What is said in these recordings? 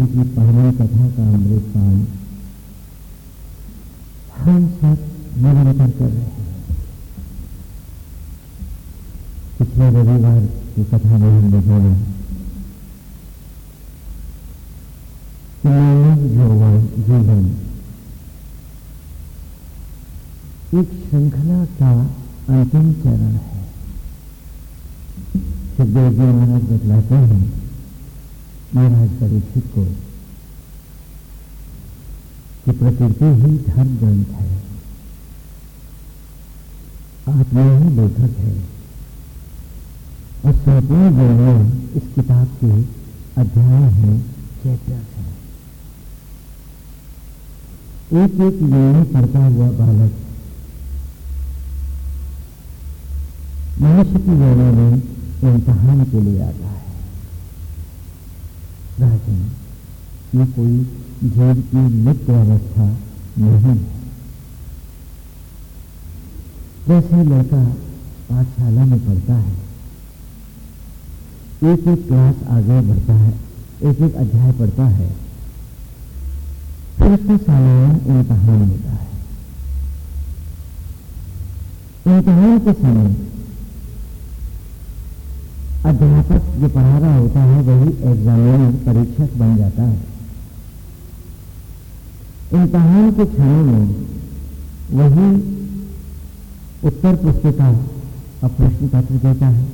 जी की पहली कथा का अमृत पान हम सब निरंतर कर रहे हैं। पिछले रविवार की कथा में हमने बोला, मानव जीवन एक श्रृंखला का अंतिम चरण है। सुखदेव जी महाराज बतलाते हैं महाराज परीक्षित को कि प्रकृति ही धर्म ग्रंथ है। आत्मा ही लेखक है। और सैकड़ों जोड़ियाँ इस किताब के अध्याय हैं चैप्टर्स हैं। एक एक योनि पढ़ता हुआ बालक मनुष्य की योनि में इम्तहान के लिए आता है। राजन ये कोई जीव की नित्य अवस्था नहीं। है जैसे लड़का पाठशाला में पढ़ता है? एक एक क्लास आगे बढ़ता है, एक एक अध्याय पढ़ता है। फिर उसका सालाना इम्तहान होता है। इम्तहान के समय अध्यापक जो पढ़ा रहा होता है, वही एग्जामिनर परीक्षक बन जाता है। इम्तहान के क्षणों में वही उत्तर पुस्तिका और प्रश्न पत्र देता है।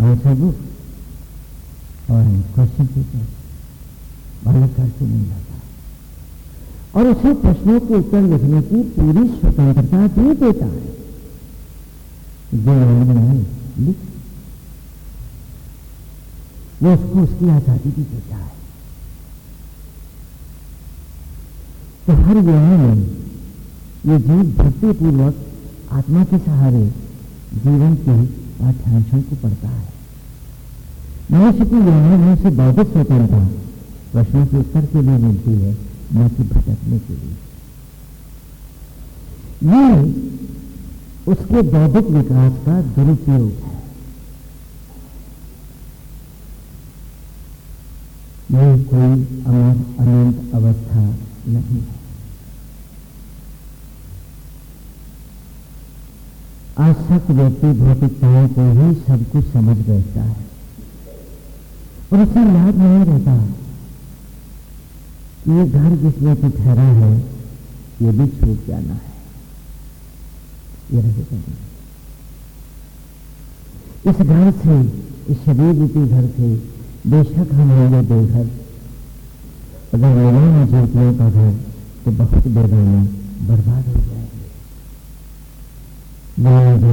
आंसर बुक और क्वेश्चन पेपर बालक घर से मिल जाता है। और उसे प्रश्नों के उत्तर लिखने की पूरी स्वतंत्रता दे देता है। जो आए लिख वो उसको उसकी आज़ादी भी देता है तो हर योनि में ये जीव भक्तिपूर्वक आत्मा के सहारे जीवन के पाठ्यांशों को पढ़ता है। मनुष्य की योनि में उसे बौद्धिक स्वतंत्रता, प्रश्नों के उत्तर के लिए मिलती है न कि भटकने के लिए। ये उसके बौद्धिक विकास का दुरुपयोग है। यह कोई अमर अनंत अवस्था नहीं। है आसक्त व्यक्ति भौतिकताओं को ही सब कुछ समझ बैठता है। और उसे याद नहीं रहता। कि ये घर जिसमें कि ठहरा है, ये भी छूट जाना है। ये रहेगा नहीं। इस घर से, इस शरीर रूपी घर से बेशक हम होंगे बेघर। अगर मिला न ज्योतियों का घर तो बहुत बेगाना बर्बाद हो जाएँगे।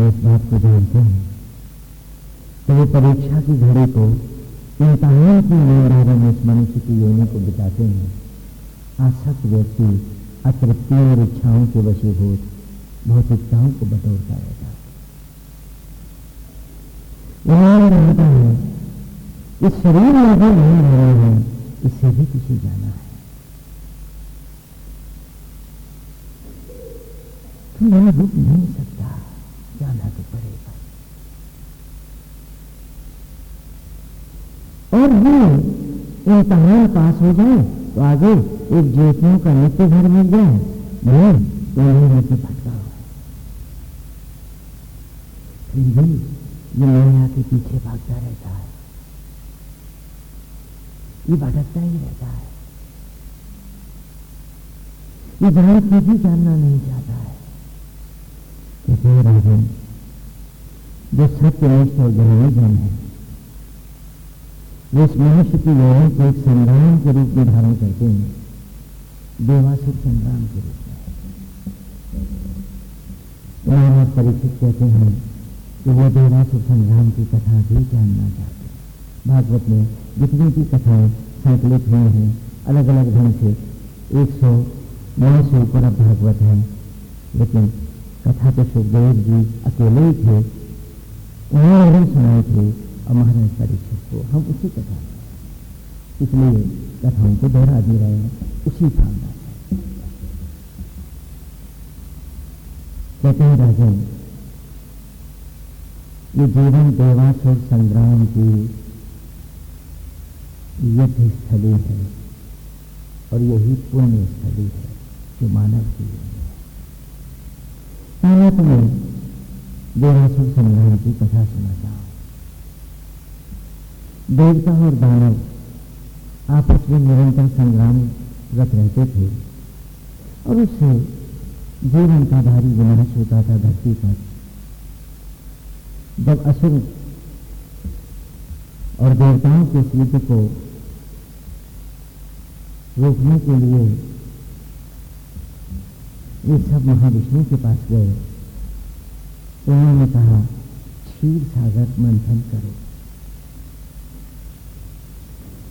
इस बात को जानते हैं तो वो परीक्षा की घड़ी को इम्तहान की ईमानदारी में इस मनुष्य की योनि को बिताते हैं, आसक्त व्यक्ति अतृप्तियों और इच्छाओं के वशीभूत भौतिकताओं को बटोरता रहता है। रहता है इस शरीर में भी नहीं रहे हैं, इससे भी किसी जाना है। तो मैं रुक नहीं सकता, जाना तो पड़ेगा। और ये इम्तहान पास हो जाए तो आगे एक ज्योतियों का नित्य घर मिल जाए मैं उन्हें रहते भटका हुआ फिर भी ये मैं आके पीछे भागता रहता है। ये भटकता ही रहता है। ये जान के भी जानना नहीं चाहता है। हैं राजन जो सत्य और जन है, वो इस मनुष्य की योजना को एक संग्राम के रूप में धारण करते हैं। देवासुर संग्राम के रूप में परीक्षित कहते हैं कि वो देवासुर संग्राम की कथा भी जानना चाहते भागवत में जितनी भी कथाएँ संकलित हुई हैं अलग अलग ढंग से, एक सौ, नौ से ऊपर अब भागवत है। लेकिन कथा तो सुखदेव जी अकेले ही थे, उन्होंने ही सुनाई थी और महाराज परीक्षित को हम उसी कथा इसलिए कथाओं को दोहरा दे रहे हैं, उसी भावना से कहते हैं, राजन, ये जीवन देवासुर संग्राम की यथ स्थली है और यही पुण्य स्थली है जो मानव जीवन है। तुम्हें देवासुर संग्राम की कथा सुनाता हूँ देवता और दानव आपस में निरंतर संग्राम रत रहते थे और उससे जीवन का भारी विनाश होता था धरती पर। जब असुर और देवताओं के युद्ध को रोकने के लिए ये सब महाविष्णु के पास गए। उन्होंने कहा, क्षीर सागर मंथन करो।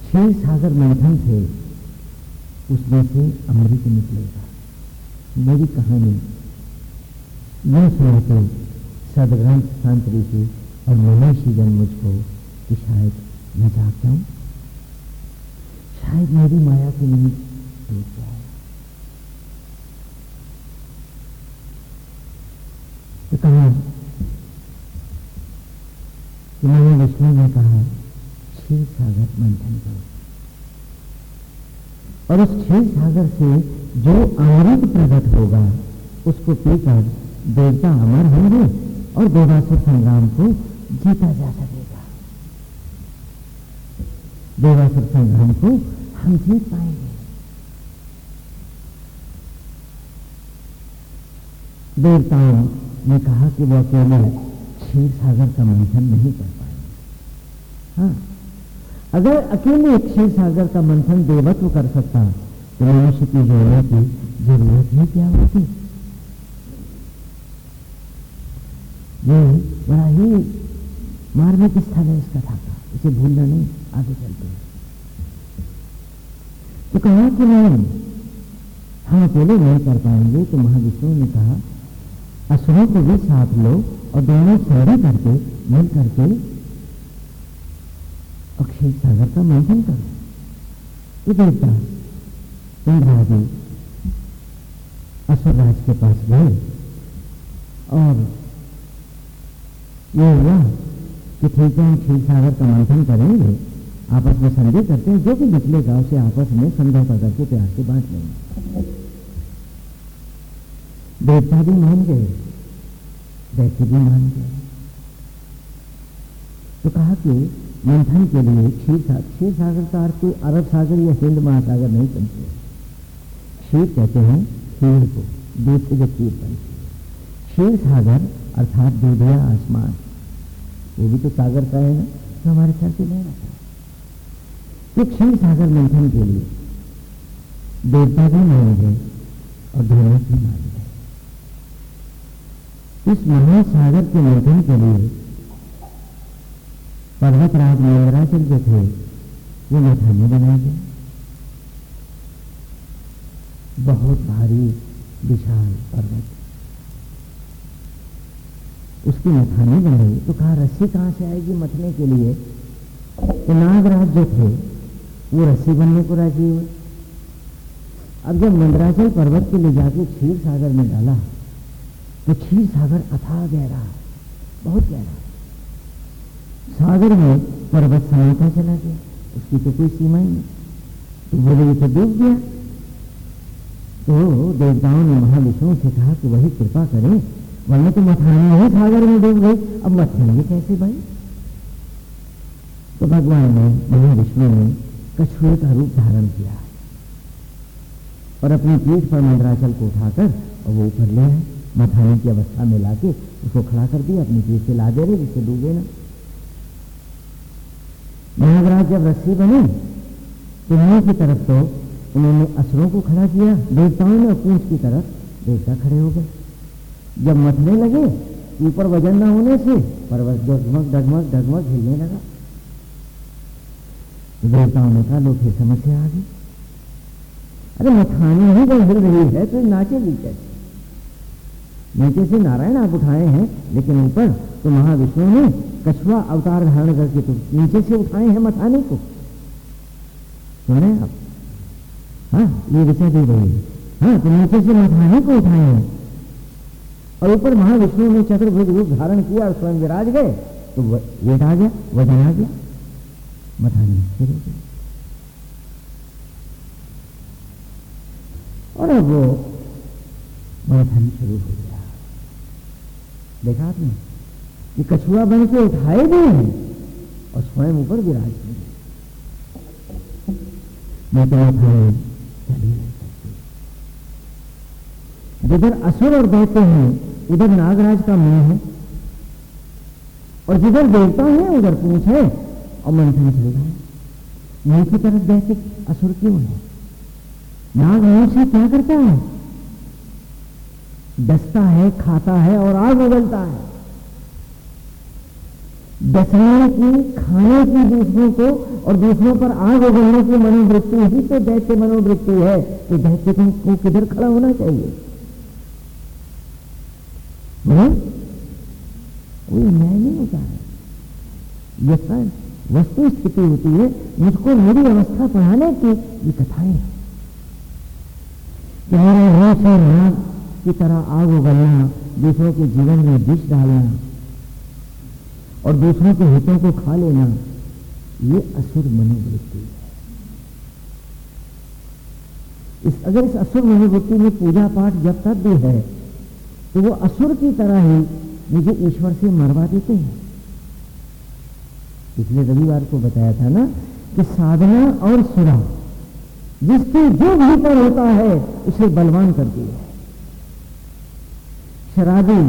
क्षीर सागर मंथन से उसमें से अमृत निकलेगा। मेरी कहानी यह सुनाते सदग्रंथ संत ऋषि और मनुष्य जन मुझको कि शायद मैं जाग जाऊँ शायद मेरी माया की निमित्त टूट जाए तो कहा कि मैंने विष्णु ने कहा, क्षीर सागर मंथन करो। और उस क्षीर सागर से जो अमृत प्रकट होगा, उसको पीकर देवता अमर होंगे और देवासुर संग्राम को जीता जा सकेगा। देवासुर संग्राम को हम जीत पाएँगे। देवताओं ने कहा कि वो अकेले क्षीर सागर का मंथन नहीं कर पाएँगे। हाँ अगर अकेले क्षीर सागर का मंथन देवत्व कर सकता तो मनुष्य की जोड़ने की ज़रूरत ही क्या होती? ये बड़ा ही मार्मिक स्थल है इस कथा का। इसे भूलना नहीं, आगे चलते हैं। तो कहा कि नहीं? हम अकेले नहीं कर पाएँगे तो महाविष्णु ने कहा, असुरों को भी साथ लो और दोनों सौरी करके, मिल करके अक्षय सागर का मंथन करो। देवता इंद्रादि असुरराज के पास गए और ये हुआ कि ठीक है, हम क्षीर सागर का मंथन करेंगे। आपस में संधि करते हैं, जो भी निकलेगा, उसे आपस में समझौता करके प्यार से बांट लेंगे देवता भी मान गए दैत्य भी मान गए। तो कहा कि मंथन के लिए क्षीर सागर क्षीर सागर का अर्थ अरब सागर या हिंद महासागर नहीं समझे क्षीर कहते हैं खीर को, दूध से जो खीर बनती है। क्षीर सागर अर्थात दूधिया आसमान, वो भी तो सागर का है ना तो हमारे सर पे नहीं रहता तो क्षीर सागर मंथन के लिए देवता भी मान गए और धर्म भी मान गए इस महासागर के मंथन के लिए पर्वतराज मंदराचल जो थे, वो मथाने बनाए गए। बहुत भारी, विशाल पर्वत। उसकी मथानी बनाई तो कहा रस्सी कहाँ से आएगी मथने के लिए? तो नागराज जो थे वो रस्सी बनने को राज़ी हुए। अब जब मंदराचल पर्वत के ले जाके क्षीर सागर में डाला तो क्षीर सागर अथाह गहरा, बहुत गहरा। सागर में पर्वत समाता चला गया, उसकी तो कोई सीमा ही नहीं। तो बोले, ये तो डूब गया। तो देवताओं ने महाविष्णु से कहा कि वही कृपा करें, वरना तो मथानी है सागर में डूब गई। अब मथेंगे कैसे भाई? तो भगवान ने, महाविष्णु ने कछुए का रूप धारण किया और अपनी पीठ पर मंदराचल को उठाकर और वो ऊपर ले आए। मथाने की अवस्था में लाके उसको खड़ा कर दिया, अपनी पीठ से ला दे रहे, जिससे डूबे ना। नागराज जब रस्सी बने तो मुँह की तरफ़ तो उन्होंने असुरों को खड़ा किया। देवताओं ने पूछ की तरफ़ देवता खड़े हो गए। जब मथने लगे, ऊपर वज़न न होने से पर्वत डगमग डगमग डगमग हिलने लगा। देवताओं ने कहा, लोग फिर समस्या आ गई अरे, मथानी ही जब हिल रही है तो नाचेगी कैसे नीचे से नारायण आप उठाए हैं, लेकिन ऊपर तो महाविष्णु ने कछुआ अवतार धारण करके तो नीचे से उठाए हैं मथाने को। सुने आप? हाँ ये विषय दे रही है। हाँ तो नीचे से मथाने को उठाए हैं। और ऊपर महाविष्णु ने चतुर्भुज रूप धारण किया और स्वयं विराज गए तो वेट आ गया, वज़न आ गया। बताने शुरू किया और अब वो बढ़ानी शुरू हो गया। देखा आपने? ये कछुआ बन के उठाए गए हैं और स्वयं ऊपर विराज हो। गए मैं उठाए? जिधर असुर और दैत्य हैं, उधर नागराज का मुँह है। और जिधर देवता है, उधर पूछ है। और मंथन चल रहा है मुँह की तरफ़ दैत्य असुर क्यों है? नाग मुँह से क्या करता है? डसता है, खाता है और आग उगलता है। डसने की, खाने की दूसरों को और दूसरों पर आग उगलने की मनोवृत्ति ही तो दैत्य मनोवृत्ति है तो दैत्य को किधर खड़ा होना चाहिए। कोई न्याय नहीं होता है। ये वस्तु स्थिति होती है मुझको मेरी अवस्था पढ़ाने की ये कथाएँ मेरे रोष और राग की तरह आग उगलना, दूसरों के जीवन में विष डालना और दूसरों के हितों को खा लेना, ये असुर मनोवृत्ति है। इस, अगर इस असुर मनोवृत्ति में पूजा पाठ जब तक भी है तो वो असुर की तरह ही मुझे ईश्वर से मरवा देते हैं। पिछले रविवार को बताया था ना कि साधना और सुरा, जिसके जो भीतर होता है, उसे बलवान करती है। शराबी,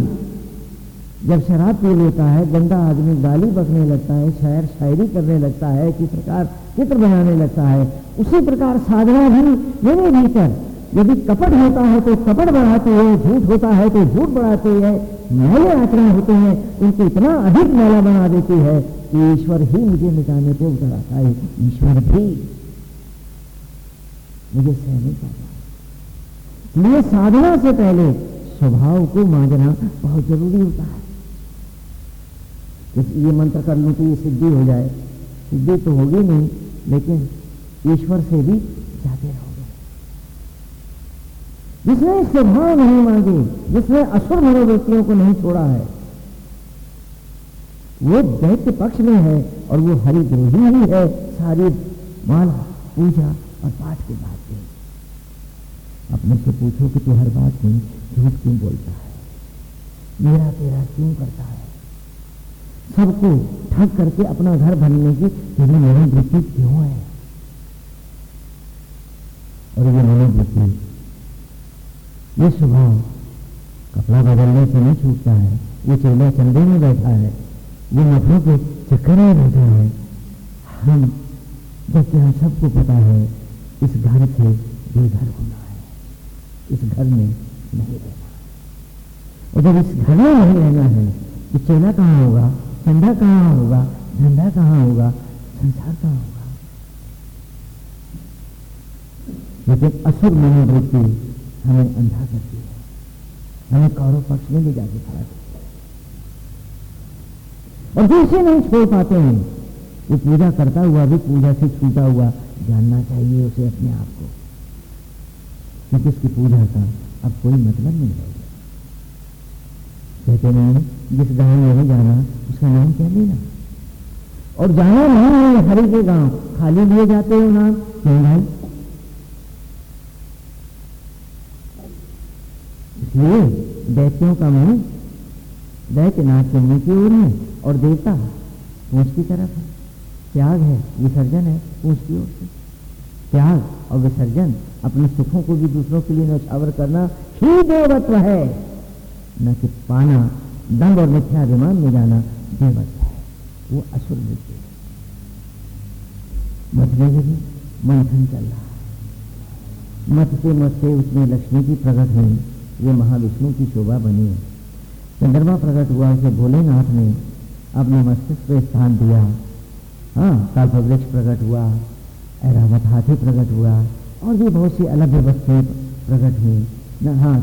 जब शराब पी लेता है, गंदा आदमी गाली बकने लगता है, शायर शायरी करने लगता है किस प्रकार चित्र बनाने लगता है, उसी प्रकार साधना भी मेरे भीतर, यदि कपट होता है तो कपट बढ़ाती है, झूठ होता है तो झूठ बढ़ाती है मैले आचरण होते हैं, उनको इतना अधिक मैला बना देती है ईश्वर ही मुझे मिटाने को उतर आता है। ईश्वर भी मुझे सह नहीं पाता इसलिए साधना से पहले स्वभाव को मांझना बहुत ज़रूरी होता है। ये मंत्र कर लूँ तो ये सिद्धि हो जाए। सिद्धि तो होगी नहीं, लेकिन ईश्वर से भी जाते रहोगे। जिसने स्वभाव नहीं मांगे, जिसने असुर मनोवृत्तियों को नहीं छोड़ा है वो दैत्य पक्ष में है और वो हरिद्रोही ही है। सारी माला पूजा और पाठ के बाद में अपने से पूछो कि तू हर बात में झूठ क्यों बोलता है? मेरा तेरा क्यों करता है? सबको ठग करके अपना घर भरने की तेरी मनोवृत्ति क्यों है? और ये मनोवृत्ति, ये स्वभाव कपड़ा बदलने से नहीं छूटता है, ये चेला चंदे में बैठा है। ये नफरों के चक्कर में बैठा है। हम जबकि हम सबको पता है, इस घर से बेघर होना है। इस घर में नहीं रहना। और जब इस घर में नहीं रहना है तो चेला कहाँ होगा? चंदा कहाँ होगा? धंधा कहाँ होगा? संसार कहाँ होगा? लेकिन असुर मनोवृत्ति हमें अंधा करती है। हमें कौरव पक्ष में ले जाके खड़ा और जिसे नहीं छोड़ पाते हैं, वो पूजा करता हुआ भी पूजा से छूटा हुआ जानना चाहिए उसे अपने आप को। क्योंकि उसकी पूजा का अब कोई मतलब नहीं रहेगा कहते नहीं जिस गाँव में नहीं जाना, उसका नाम क्या लेना? और जाना नहीं है, हरि के गाँव। खाली लिए जाते हो नाम क्यों भाई? इसलिए दैत्यों का मुँह दैत्य नाथ के मुँह की ओर है। और देवता पूछ की तरफ़ है। त्याग है, विसर्जन है पूछ की ओर से। त्याग और विसर्जन अपने सुखों को भी दूसरों के लिए नौछावर करना ही देवत्व है। न कि पाना, दंड और मिथ्याभिमान में जाना देवत्व है। वो असुर वृत्ति है। में मंथन चल रहा है। मत से मत से उसमें लक्ष्मी की प्रकट हुई। ये महाविष्णु की शोभा बनी है। चंद्रमा प्रकट हुआ, उसे भोलेनाथ ने अपने मस्तिष्क पे स्थान दिया। हाँ कल्प वृक्ष प्रकट हुआ, ऐरावत हाथी प्रकट हुआ, और भी बहुत सी अलग वस्तुएँ प्रकट हुई। हाँ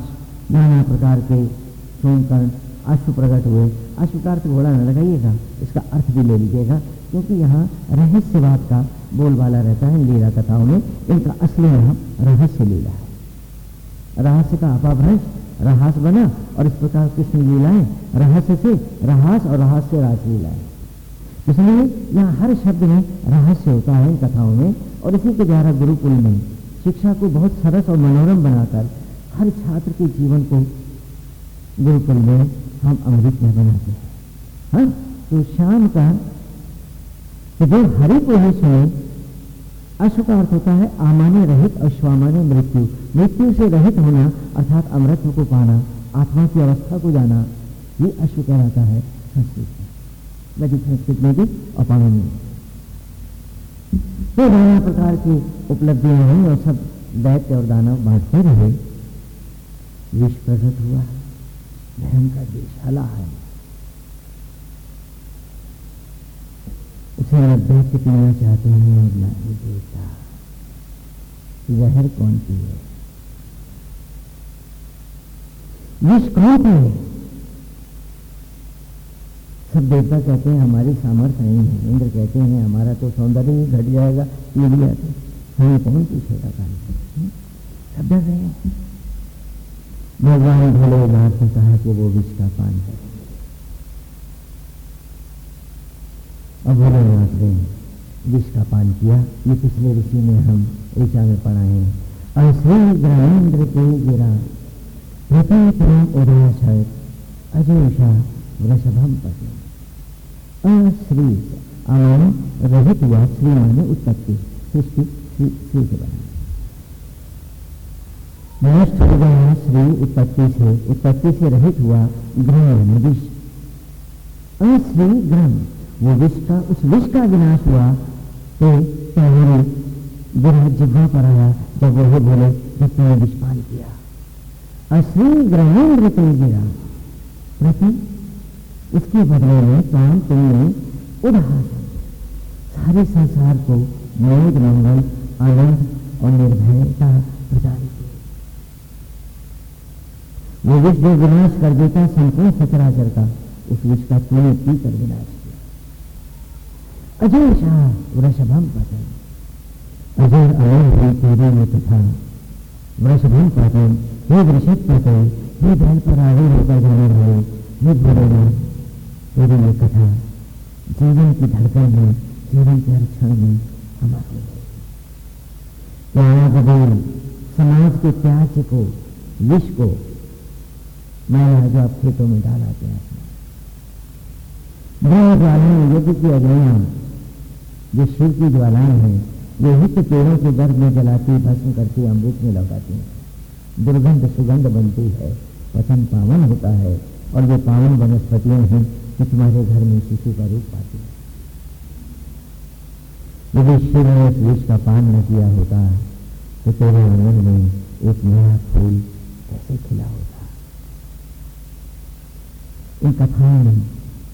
नाना प्रकार के सोमकर्ण, अश्व प्रकट हुए। अश्व का अर्थ घोड़ा न लगाइएगा, इसका अर्थ भी ले लीजिएगा, क्योंकि यहाँ रहस्यवाद का बोलबाला रहता है, लीला कथाओं में। इनका असली नाम रहस्य लीला है। रहस्य का अपाभ्रंश रहास बना और इस प्रकार कृष्ण लीलाएँ रहस्य से, रहास और रहस्य रास लीलाएँ। इसलिए यहाँ हर शब्द में रहस्य होता है इन कथाओं में और इसी के द्वारा गुरुकुल में शिक्षा को बहुत सरस और मनोरम बनाकर हर छात्र के जीवन को गुरुकुल में हम अमृत में बनाते हैं। हाँ तो शाम का तो जो हरि को ही अश्व का अर्थ होता है आमान्य रहित और मृत्यु। मृत्यु से रहित होना, अर्थात अमृत को पाना, आत्मा की अवस्था को जाना, ये अश्व कहलाता है संस्कृत में वैदिक संस्कृत में भी अपावनीय तो नाना प्रकार की उपलब्धियाँ हुई और सब दैत्य और दानव बांटते रहे। विष प्रकट हुआ है। भयंकर देशाला है। उसे आप दैत्य पीना चाहते हैं, और नहीं देता। जहर कौन की है विष कौन है सब देवता कहते हैं, हमारी सामर्थ्य नहीं है। इंद्र कहते हैं, हमारा तो सौंदर्य ही घट जाएगा, ये भी आते हमें कौन पूछेगा काम सब डर रहे हैं। भगवान भोलेनाथ ने कहा कि वो विष का पान है ने विष का पान किया। ये पिछले ऋषि में हम ऋषा में पढ़ाए हैं। अश्री ग्रहेंद्र के गिरा वृषभम अश्री रहित हुआ श्री माने उत्पत्ति सृष्टि श्री श्री से बना नष्ट हो गया श्री उत्पत्ति से उत्पत्ति से रहित हुआ ग्रह विष अश्री ग्रह वो विष का उस विष का विनाश हुआ तो पहले गिरा जिब्वा पर आया, जब वह बोले जब तुमने विष किया। अश्री ग्रहण पे गिरा। प्रति इसके बदले में काम तुमने उदाहरण सारे संसार को मोद मंगल, आनंद और निर्भयता प्रदान की वो विष जो विनाश कर देता, संपूर्ण सचराचर का, उस विष का तूने पी कर विनाश अजय शाह वृषभम पतन अजय अमर तेरे में तथा वृषभम पतन हे वृषभ पतन हे बैल पर आगे होकर जाने वाले हे भोलेनाथ तेरी ये कथा जीवन की धड़कन में जीवन के हर क्षण में हमारे क्या बदल समाज के त्याज को विष को मैंने जो आप खेतों में डाला गया ब्रह्म ज्वालाएँ यज्ञ की अग्नियाँ जो शिव की ज्वालाएँ हैं ये हित पेड़ों के गर्भ में जलाती, भस्म करती, अमृत में लौटाती हैं। दुर्गंध, सुगंध बनती है पचन पावन होता है, और ये पावन वनस्पतियाँ हैं कि तुम्हारे घर में शिशु का रूप पाती है। यदि शिव ने उस विष का पान न किया होता तो तेरे आँगन में एक नया फूल कैसे खिला होता? इन कथाओं में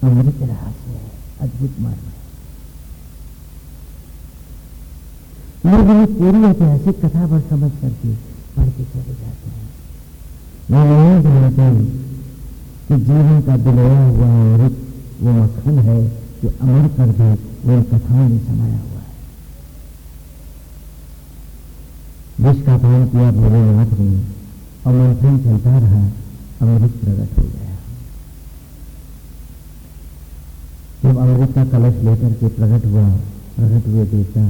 अमृत रहस्य है, अद्भुत मर्म है लोग ये पूरी ऐतिहासिक कथा पर समझ करके पढ़ के चले जाते हैं। मैं नहीं जानते कि जीवन का दिलोया हुआ अमृत वो मक्खन है जो अमर कर दे, वो कथाओं में समाया हुआ है। विष का पान किया भोलेनाथ ने, और मंथन चलता रहा, अमृत प्रकट हो गया। जब अमृत का कलश लेकर के प्रकट हुआ, प्रकट हुए देवता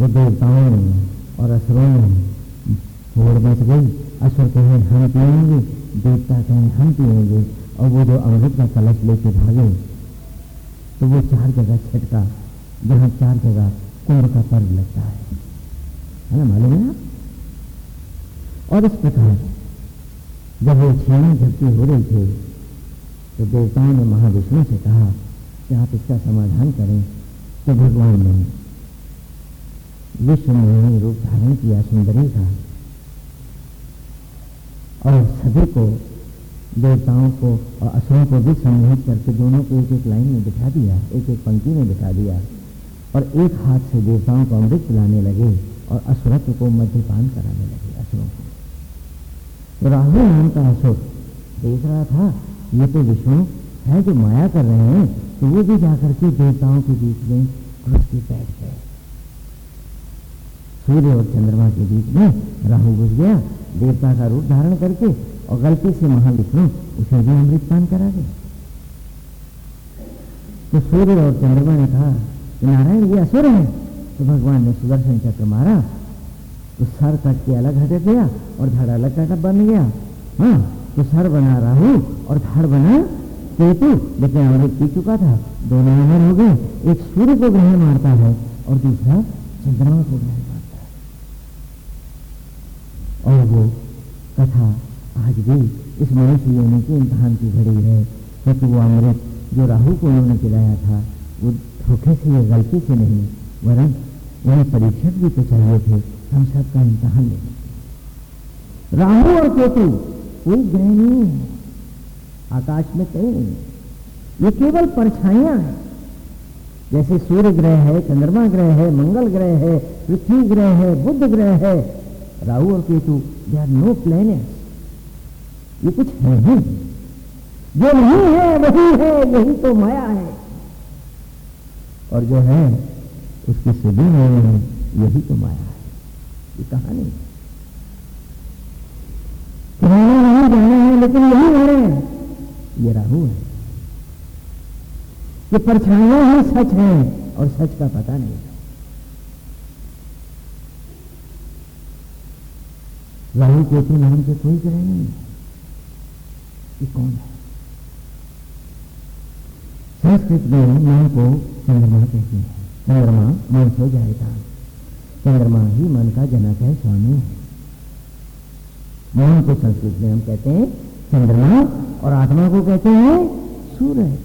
वो देवताओं ने और असुरों ने होड़ मच गई। असुर कहें, हम पिएँगे देवता कहें, हम पिएँगे और वो जो अमृत का कलश लेके भागे तो वो चार जगह छिटका। जहाँ चार जगह कुंभ का पर्व लगता है। है ना, मालूम है और इस प्रकार जब वो छेना झपटी हो रही थी तो देवताओं ने महाविष्णु से कहा कि आप इसका समाधान करें तो भगवान ने विश्व मोहिनी रूप धारण किया सुंदरी का। और सभी को, देवताओं को और असुरों को भी सम्मोहित करके दोनों को एक एक लाइन में बिठा दिया, एक एक पंक्ति में बिठा दिया। और एक हाथ से देवताओं को अमृत पिलाने लगे और असुरत्व को मध्यपान कराने लगे असुरों को। तो राहुल नाम का असुर देख रहा था, ये तो विष्णु है जो माया कर रहे हैं तो वो भी जाकर के देवताओं के बीच में घुस के बैठ गए सूर्य और चंद्रमा के बीच में राहु घुस गया। देवता का रूप धारण करके और गलती से महाविष्णु उसे भी अमृत पान करा दे। तो सूर्य और चंद्रमा ने कहा कि नारायण, ये असुर है। तो भगवान ने सुदर्शन चक्र मारा। तो सर कट के अलग हट गया और धड़ अलग कट बन गया। हाँ तो सर बना राहु और धड़ बना केतु, लेकिन अमृत पी चुका था। दोनों अमर हो गए। एक सूर्य को ग्रहण मारता है और दूसरा चंद्रमा को ग्रहण और वो कथा आज भी इस मनुष्य योनि के इम्तहान की घड़ी है। क्योंकि वो अमृत जो राहु को उन्होंने पिलाया था, वो धोखे से या गलती से नहीं, वरन उन्हें परीक्षक भी तो चाहिए थे, हम सबका इम्तहान लेने राहु और केतु, कोई ग्रह नहीं है। आकाश में कहीं नहीं ये केवल परछाइयाँ हैं। जैसे सूर्य ग्रह है, चंद्रमा ग्रह है, मंगल ग्रह है, पृथ्वी ग्रह है बुद्ध ग्रह है राहु और Ketu they are no planet ये कुछ है ही। जो नहीं है, वही है यही तो माया है। और जो है, उसकी नहीं है, यही तो माया है। ये कहानी। है तुम्हारा नहीं जाना है, लेकिन यही है। ये राहु है। ये परछाइयाँ ही, सच है, और सच का पता नहीं है राहु केतु नाम से कोई ग्रह नहीं। है ये कौन है? संस्कृत में नाम को चंद्रमा कहते हैं। चंद्रमा मन से जाएगा। चंद्रमा ही मन का जनक है, स्वामी। है मन को संस्कृत में हम कहते हैं चंद्रमा और आत्मा को कहते हैं सूरज।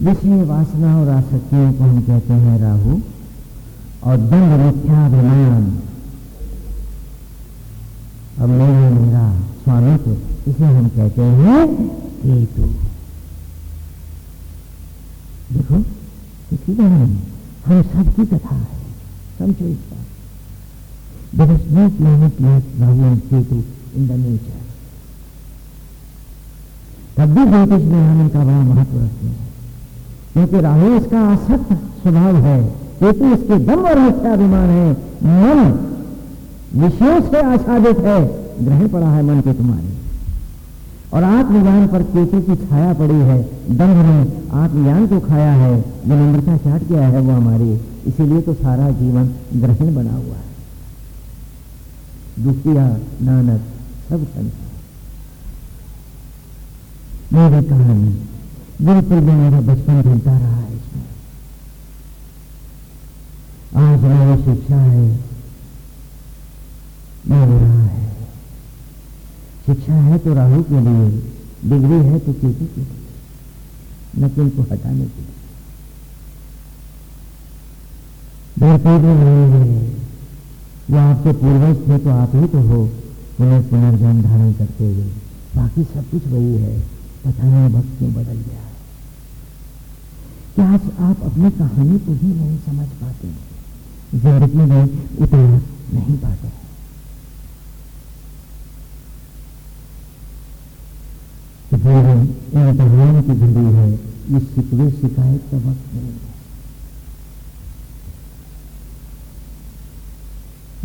विषय वासना और आसक्तियों को हम कहते हैं राहु। और दंड मिथ्याभिमान अब मेरा मेरा स्वामी को इसे हम कहते हैं केतु। देखो किसी नहीं हम सबकी कथा है। समझो इस बात There is no planet like Rahu Ketu in the. तब भी ज्योतिष में हम इनका बड़ा महत्व हैं। क्योंकि राहु इसका आसक्त स्वभाव है। केतु इसके दम और मिथ्याभिमान है। मन विषयों से आच्छादित है। ग्रहण पड़ा है मन के तुम्हारे। और आत्मज्ञान पर केतु की छाया पड़ी है। दंभ ने आत्मज्ञान को खाया है। विनम्रता चाट गया है, वो हमारी। इसीलिए तो सारा जीवन ग्रहण बना हुआ है। दुखिया, नानक, सब संसार। मेरी कहानी बिल्कुल भी मेरा बचपन ढूंढता रहा है इसमें। आज मेरी शिक्षा है मिल रहा है। शिक्षा है तो राहु के लिए, डिग्री है तो केतु के लिए नकिन को हटाने के लिए। बिल्कुल भी नहीं है। वो आपके पूर्वज थे तो आप ही तो हो, पुनः पुनर्जन्म धारण करते हुए। बाकी सब कुछ वही है पता नहीं वक्त क्यों बदल गया? है क्या आज आप अपनी कहानी को ही नहीं समझ पाते? ज़िंदगी में उतर नहीं पाते। जीवन इम्तहान की घड़ी है ये शिकवे शिकायत का वक्त नहीं है।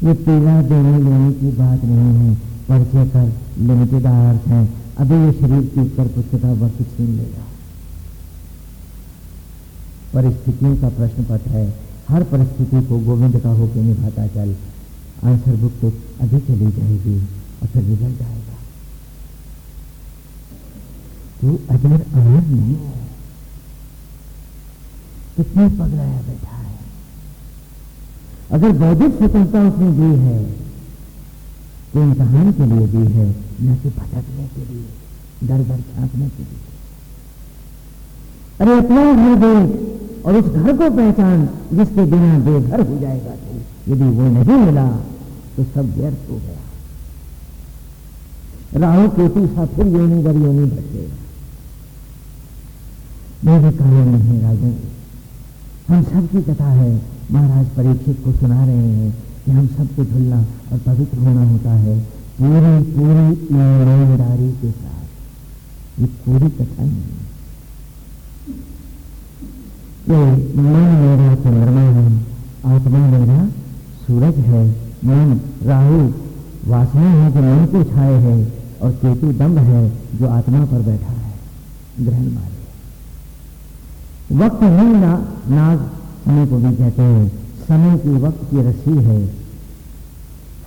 ये पीला देने लेने की बात नहीं है, परिचय कर लिमिटेड आवर्स है। अभी ये शरीर की उत्तर पुस्तका वक्त छीन लेगा। परिस्थितियों का प्रश्न पत्र है हर परिस्थिति को गोविंद का होकर निभाता चल। आंसर बुक तो अभी चली जाएगी और फिर रिज़ल्ट आएगा तू अजर अमर नहीं है। कितने पगलाया बैठा है। अगर बौद्धिक स्वतंत्रता उसने दी है तो इम्तहान के लिए दी है, न कि भटकने के लिए दर दर छापने के लिए। अरे अपना देख और उस घर को पहचान जिसके बिना बेघर हो जाएगा तू यदि वो नहीं मिला तो सब व्यर्थ हो गया। राहु केतु सा फिर योनि दर योनि भटकेगा मेरे कारण नहीं राजन। हम सबकी कथा है। महाराज परीक्षित को सुना रहे हैं कि हम सबको धुलना और पवित्र होना होता है पूरी पूरी ईमानदारी के साथ। ये पूरी कथा नहीं ये मन मेरा चंद्रमा है, आत्मा मेरा सूरज है, मन, राहु वासना है जो मन को छाए है और केतु दम्भ है जो आत्मा पर बैठा है। ग्रहण मारे वक्त ना, नाग को भी कहते हैं, समय की वक्त की रस्सी है।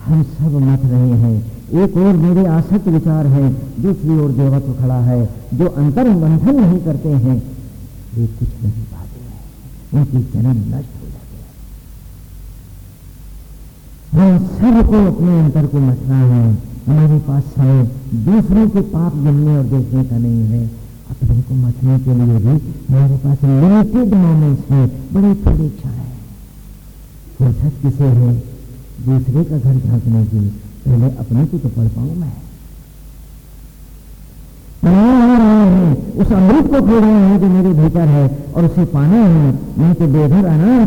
हम सब मत रहे हैं। एक और मेरे आसक्त विचार है, दूसरी ओर देवत्व खड़ा है, जो अंतर बंधन नहीं करते हैं। वे कुछ नहीं उनकी जन्म नष्ट हो जाते हैं हम सबको अपने अंतर को मचना है हमारे पास समय दूसरों के पाप गिनने और देखने का नहीं है अपने को मचने के लिए भी हमारे पास लिमिटेड मोमेंट्स में बड़ी थोड़ी इच्छा है फुर्सत किसे है दूसरे का घर झांकने की पहले अपने को तो पढ़ पाऊँ मैं उस अमृत को खो रहे हैं जो मेरे भीतर है और उसे पाना है। मैं तो बेघर अनाथ,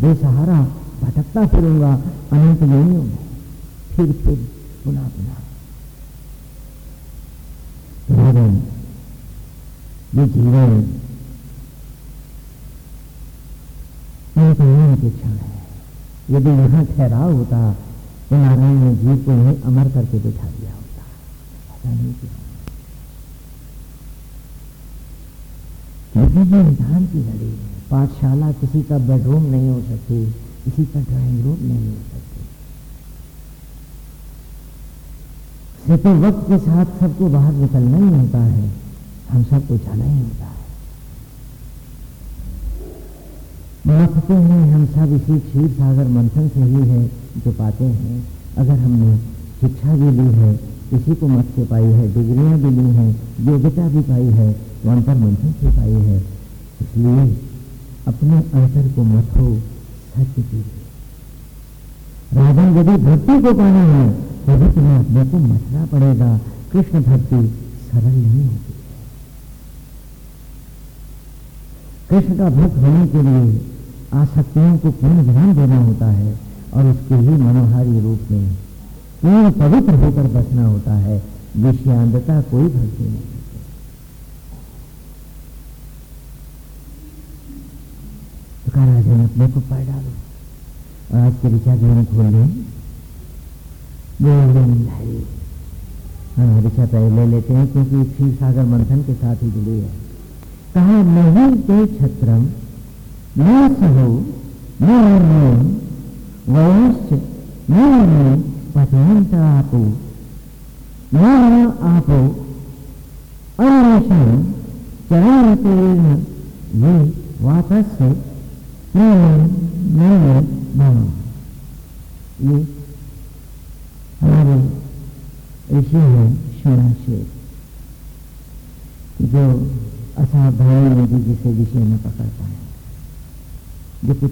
बेसहारा, भटकता फिरूँगा, अनंत योनियों में। फिर फिर पुनः पुनः जीवन ये जीवन एक क्षण है। यदि यहाँ ठहराव होता तो नारायण ने जीव को यही अमर करके बिठा दिया होता। ऐसा नहीं किया। क्योंकि ये निधान की घड़ी। पाठशाला किसी का बेडरूम नहीं हो सकती, किसी का ड्राइंग रूम नहीं हो सकती। सिर्फ़ वक्त के साथ सबको बाहर निकलना ही होता है। हम सबको जाना ही होता है। मथते हैं हम सब इसी क्षीर सागर मंथन से ही है जो पाते हैं। अगर हमने शिक्षा भी ली है, किसी को मत से पाई है, डिग्रियाँ भी ली योग्यता भी पाई है तो अंतर मंथन से पाई है, इसलिए अपने अंतर को मथो सत्य कीजिए राजन, यदि भक्ति को पाना है, तभी तुम्हें अपने को मथना पड़ेगा। कृष्ण भक्ति सरल नहीं होती। है कृष्ण का भक्त होने के लिए आसक्तियों को पूर्ण ध्यान देना होता है और उसके ही मनोहारी रूप में पूर्ण पवित्र होकर बसना होता है। विषयांधता कोई भक्ति नहीं। तुकाराजन अपने को पढ़ डालो। और आज के ऋचा ग्रहण खोल लें हाँ ऋचा पहले लेते हैं, क्योंकि क्षीर सागर मंथन के साथ ही जुड़ी है। कहा नहीं के छत्रम नासहो निर्णय वयश्च निर्णय पतयंतापो न आपो। अन्वेषण चरणतेन ये वापस से है शोणाशेर जो असाधारण विधि जिसे विषय में पकड़ता है जो कुछ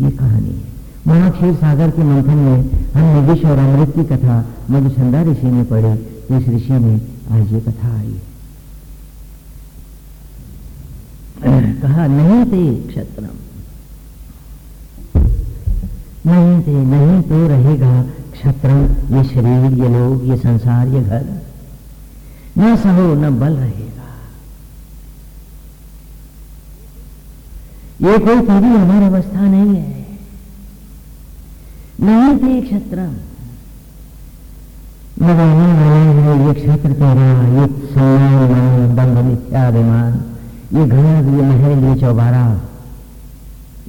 ये कहानी है। महाक्षीर सागर के मंथन में हम विष और अमृत की कथा मधुचंदा ऋषि ने पढ़ी। तो इस ऋषि में आज ये कथा आई कहा, नहीं थे क्षत्र नहीं थे नहीं तो रहेगा क्षत्र ये शरीर, ये लोग, ये संसार, ये घर। न सहो, न बल रहेगा। ये कोई तेरी अमर अवस्था नहीं है। नहीं थे क्षत्र लगाने वाले हैं ये क्षेत्र तेरा ये सम्मान बंध मिथ्याभिमान ये घर ये महल, ये चौबारा,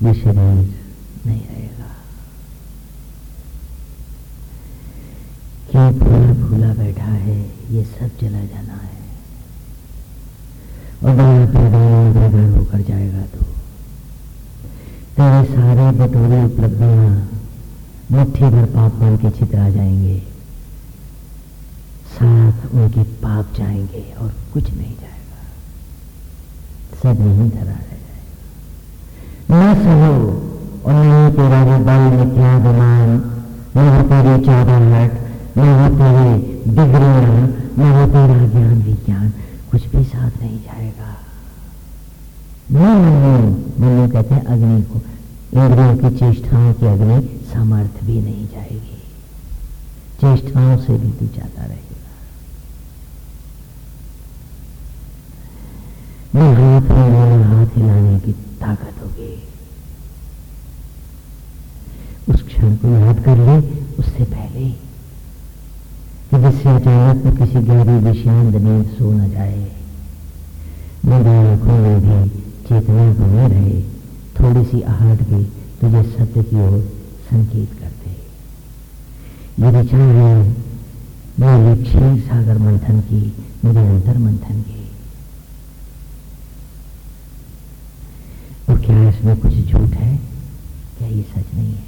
ये शरीर नहीं रहेगा। क्या फूला फूला बैठा है, ये सब चला जाना है। और बड़ा घर होकर जाएगा तो। तेरे सारे बटोरे उपलब्धियाँ मुट्ठी भर पाप बन के छितरा जाएँगे। साथ उनके पाप जाएँगे और कुछ नहीं जाएगा। सब यही धरा रह जाएगा। न सहो और नहीं तेरा वो बल, मिथ्या विमान न हो तेरी चौदहट न हो तेरी डिग्रियाँ न हो तेरा ज्ञान विज्ञान, कुछ भी साथ नहीं जाएगा। न मनु मनु कहते हैं अग्नि को इंद्रियों की चेष्टाओं की अग्नि सामर्थ्य भी नहीं जाएगी चेष्टाओं से भी तू जाता रहेगा मैं हाथ हिलाने हाथ हिलाने की ताकत होगी उस क्षण को याद कर ले उससे पहले कि जिससे अचानक में किसी गहरी विषांत नींद सो न जाए मेरी आँखों में भी चेतना बनी रहे थोड़ी सी आहट भी तुझे सत्य की ओर संकेत करते ये है मेरे क्षीर सागर मंथन की मेरे अंतर मंथन की। और क्या इसमें कुछ झूठ है? क्या ये सच नहीं है?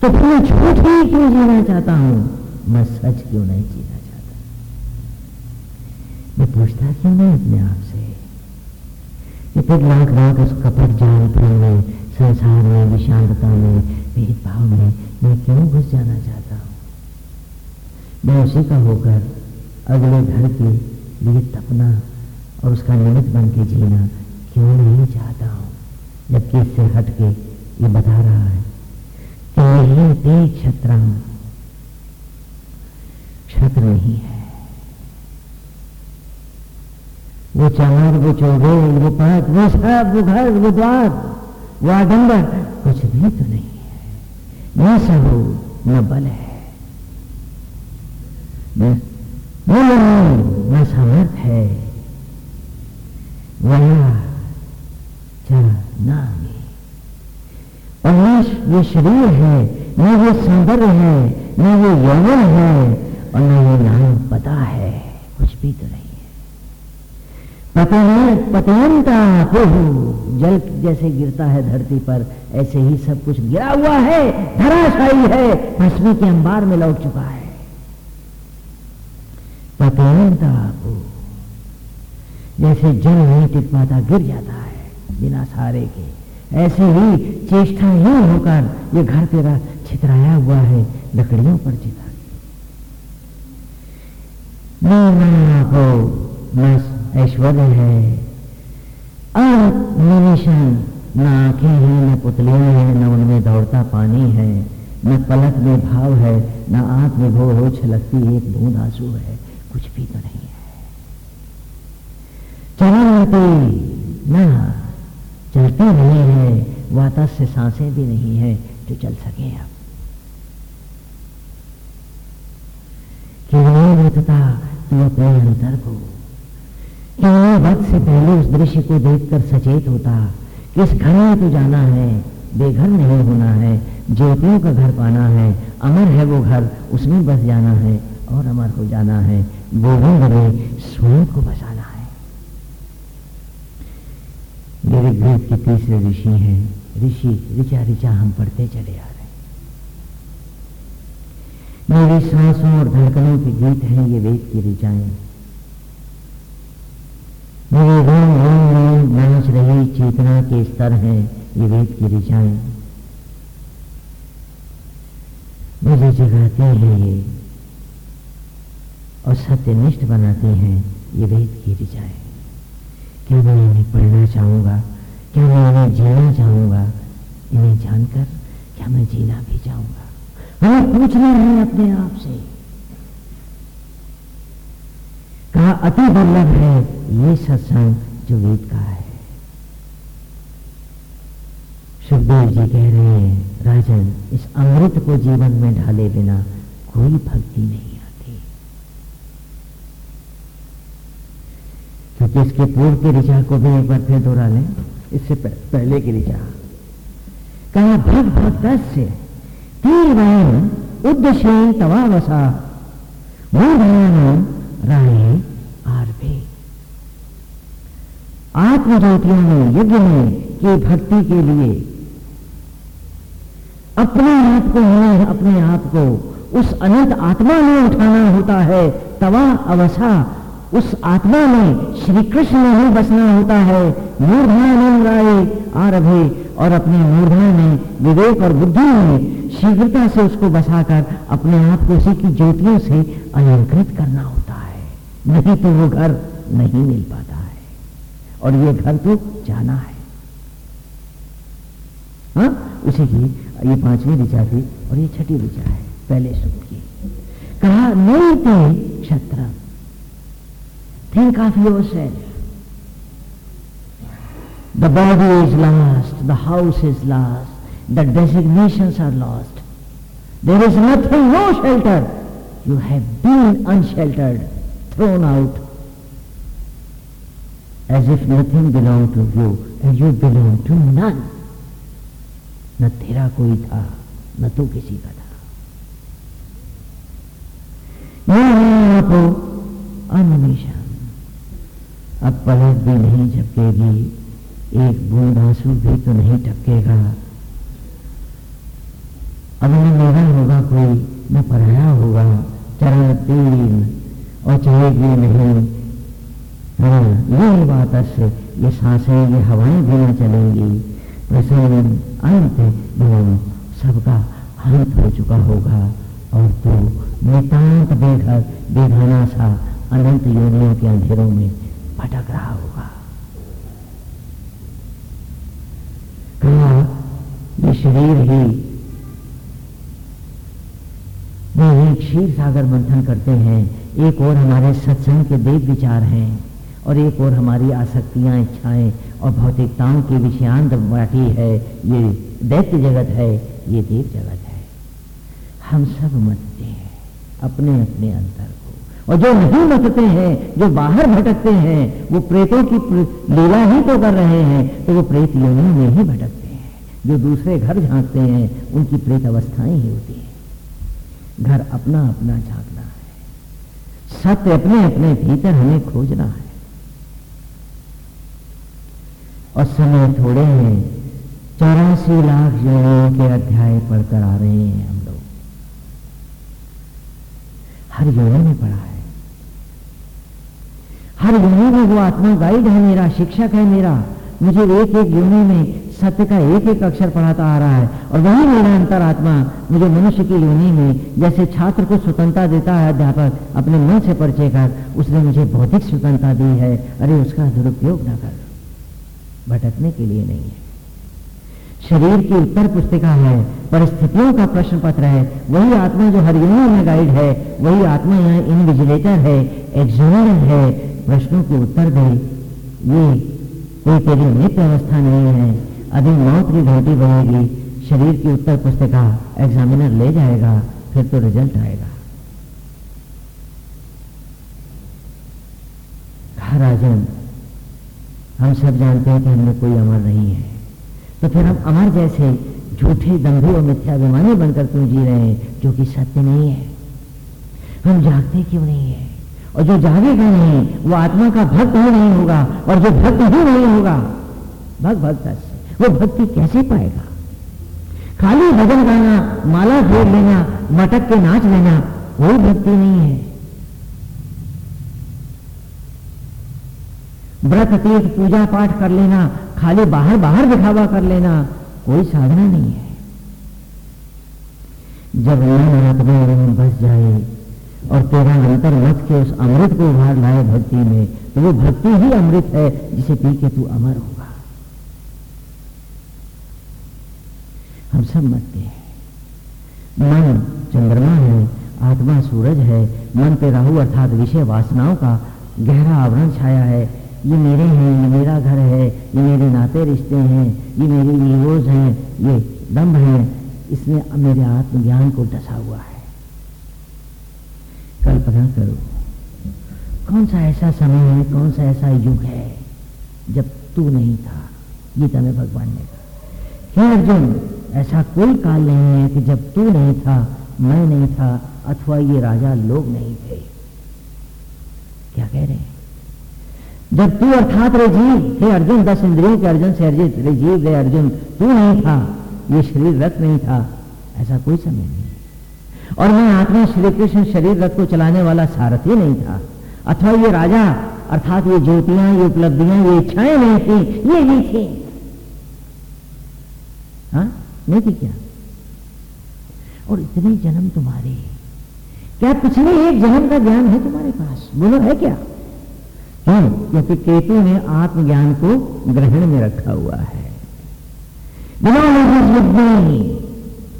तो फिर मैं झूठ ही क्यों जीना चाहता हूँ? मैं सच क्यों नहीं जीना चाहता? मैं पूछता क्यों नहीं अपने आप से? फिर लाख लाख उस कपट जाल पर में, संसार में, विशालता में, भेदभाव में मैं क्यों घुस जाना चाहता हूँ? मैं उसी का होकर अगले घर के लिए तपना और उसका निमित्त बन के जीना क्यों नहीं चाहता हूँ? जबकि इससे हट के ये बता रहा है कि यही ते क्षत्र क्षत्र नहीं है। वो चार वो चौबेल वो पाठ वो सब वो घर, वो द्वार, वो आडंबर, कुछ भी तो नहीं है। न सब न बल है। न समर्थ है। और न ये शरीर है, न ये सौंदर्य है, न ये यौवन है, और न ये नाम पता है, कुछ भी तो नहीं। पतयंता जल जैसे गिरता है धरती पर, ऐसे ही सब कुछ गिरा हुआ है धराशाई है भस्मी के अंबार में लौट चुका है। पतयंता जैसे जल नहीं टिक पाता, गिर जाता है, बिना सहारे के। ऐसे ही चेष्टा ही होकर ये घर तेरा छितराया हुआ है, लकड़ियों पर चिता। को ऐश्वर्य है। और निमिशन न आँखें हैं, न पुतलियाँ हैं, न उनमें दौड़ता पानी है, न पलक में भाव है, न आँख में भो हो छलकती एक बूंद आँसू है, कुछ भी तो नहीं है। चलती न, चलती नहीं है वाता से साँसें भी नहीं है, जो चल सके अब केवल तू अपने अंतर को वक्त से पहले उस दृश्य को देखकर सचेत होता किस घर में तो जाना है, बेघर नहीं होना है, ज्योतियों का घर पाना है, अमर है वो घर, उसमें बस जाना है और अमर हो जाना है, गोविंद में स्वयं को बसाना है। मेरे ग्रीक के तीसरे ऋषि हैं, ऋषि, ऋचा ऋचा, हम पढ़ते चले आ रहे मेरी सांसों और धड़कनों के गीत हैं ये वेद की ऋचाएँ। मेरे रोम रोम में नाच रही चेतना के स्तर हैं ये वेद की ऋचाएँ मुझे जगाते हैं ये और सत्यनिष्ठ बनाते हैं ये वेद की ऋचाएँ क्या मैं इन्हें पढ़ना चाहूँगा क्या मैं इन्हें जीना चाहूँगा इन्हें जानकर क्या मैं जीना भी चाहूँगा हमें पूछना है अपने आप से कहा अति दुर्लभ है। ये सत्संग जो वेद का है। सुखदेव जी कह रहे हैं, राजन, इस अमृत को जीवन में ढाले बिना कोई भक्ति नहीं आती। क्योंकि इसके पूर्व की ऋचा को भी एक बार फिर दोहरा लें। इससे पहले की ऋचा। कहा, भग भक्त से तीर वयन उद्देश्य तवावसा। मूर्धयान राय आरभे आत्मज्योतियों में यज्ञ में की भक्ति के लिए। अपने आप को हमें अपने आप को। उस अनंत आत्मा में उठाना होता है, तवा अवसा। उस आत्मा में श्री कृष्ण में ही बसना होता है। मूर्धानंद राय आरभे। और अपने मूर्धा में विवेक और बुद्धि में शीघ्रता से उसको बसाकर अपने आप को उसी की ज्योतियों से अलंकृत करना होता है। नहीं तो वो घर नहीं मिल पाता। और ये घर तो जाना है। हाँ? उसी की, ये पांचवी ऋचा थी और ये छठी ऋचा है, पहले सुख की। कहा, नहीं थे क्षत्र think of yourself the body is lost the house is lost the designations are lost there is nothing no shelter you have been unsheltered thrown out as if nothing belonged to you, and you belong to none. न तेरा कोई था न तो किसी का था मैं आप अब पलट भी नहीं झपकेगी एक बूंद आँसू भी तो नहीं टपकेगा अब न मेरा होगा कोई न पढ़ाया होगा चरण तीन और चाहेगी नहीं बात से ये साँसें, ये हवाएँ भी न चलेंगी। प्रसन्न अंत एवं सबका अंत हो चुका होगा। और तू नितांत बेघर बेघाना सा अनंत योनियों के अंधेरों में भटक रहा होगा। कहा, ये शरीर ही वो एक क्षीर सागर मंथन करते हैं। एक और हमारे सत्संग के देव विचार हैं। और एक और हमारी आसक्तियाँ, इच्छाएँ और भौतिकताओं की विषयांत बाटी है, ये दैत्य जगत है, ये देव जगत है। हम सब मरते हैं, अपने अपने अंतर को। और जो नहीं मतते हैं, जो बाहर भटकते हैं, वो प्रेतों की लीला ही तो कर रहे हैं तो वो प्रेत योनि में ही भटकते हैं। जो दूसरे घर झांकते हैं, उनकी प्रेत अवस्थाएँ ही होती है। घर अपना अपना झांकना है। सत्य अपने अपने भीतर हमें खोजना है। और समय थोड़े हैं। चौरासी लाख योनियों के अध्याय पढ़कर आ रहे हैं हम लोग। हर योनि में पढ़ा है। हर योनि में वो आत्मा गाइड है मेरा, शिक्षक है मेरा। मुझे एक एक योनि में सत्य का एक एक अक्षर पढ़ाता आ रहा है। और वही मेरा अंतरात्मा मुझे मनुष्य की योनि में, जैसे छात्र को स्वतंत्रता देता है अध्यापक, अपने मन से परिचय कर, उसने मुझे भौतिक स्वतंत्रता दी है। अरे उसका दुरुपयोग न कर। भटकने के लिए नहीं है। शरीर की उत्तर पुस्तिका है, परिस्थितियों का प्रश्न पत्र है, वही आत्मा जो हरिओं में गाइड है, वही आत्मा यहाँ इनविजिलेटर है एग्जामिनर है। प्रश्नों के उत्तर दे ये कोई तेरी नित्य अवस्था नहीं है। अभी मौत की घंटी बनेगी शरीर की उत्तर पुस्तिका एग्जामिनर ले जाएगा, फिर तो रिज़ल्ट आएगा। राजन हम सब जानते हैं कि हमें कोई अमर नहीं है। तो फिर हम अमर जैसे झूठे, दंभे और मिथ्याभिमानी बनकर क्यों जी रहे हैं, जो कि सत्य नहीं है? हम जागते क्यों नहीं है? और जो जागेगा नहीं, वो आत्मा का भक्त ही नहीं होगा, और जो भक्त ही नहीं होगा भक्त भक्त वो भक्ति कैसे पाएगा? खाली भजन गाना, माला फेर लेना, मटक के नाच लेना, कोई भक्ति नहीं है। व्रत, तीर्थ, पूजा, पाठ कर लेना, खाली बाहर बाहर दिखावा कर लेना, कोई साधना नहीं है। जब मन में बस जाए और तेरा अंतर मत के उस अमृत को उभार लाए भक्ति में तो वो भक्ति ही अमृत है जिसे पी के तू अमर होगा। हम सब मरते हैं। मन चंद्रमा है, आत्मा सूरज है, मन पे राहु अर्थात विषय वासनाओं का गहरा आवरण छाया है। ये मेरे हैं, ये मेरा घर है, ये मेरे नाते रिश्ते हैं, ये मेरी ईगोज हैं, ये दम्भ है। इसने मेरे आत्मज्ञान को डसा हुआ है। कल्पना करो, कौन सा ऐसा समय है, कौन सा ऐसा युग है, जब तू नहीं था गीता में भगवान ने कहा। हे अर्जुन, ऐसा कोई काल नहीं है कि जब तू नहीं था, मैं नहीं था, अथवा ये राजा लोग नहीं थे। क्या कह रहे हैं? जब तू अर्थात रे जीव, हे अर्जुन, दस इंद्रियों के अर्जुन से अर्जित रे जीव रे अर्जुन, तू नहीं था, ये शरीर रथ नहीं था, ऐसा कोई समय नहीं। और मैं आत्मा श्री कृष्ण शरीर रथ को चलाने वाला सारथी नहीं था। अथवा ये राजा, अर्थात ये ज्योतियाँ, ये उपलब्धियाँ, ये इच्छाएँ नहीं थी, ये नहीं थी। हाँ? नहीं थी क्या? और इतने जन्म तुम्हारे। क्या पिछले एक जन्म का ज्ञान है तुम्हारे पास? बोलो, है क्या? क्यों क्योंकि केतु ने आत्मज्ञान को ग्रहण में रखा हुआ है।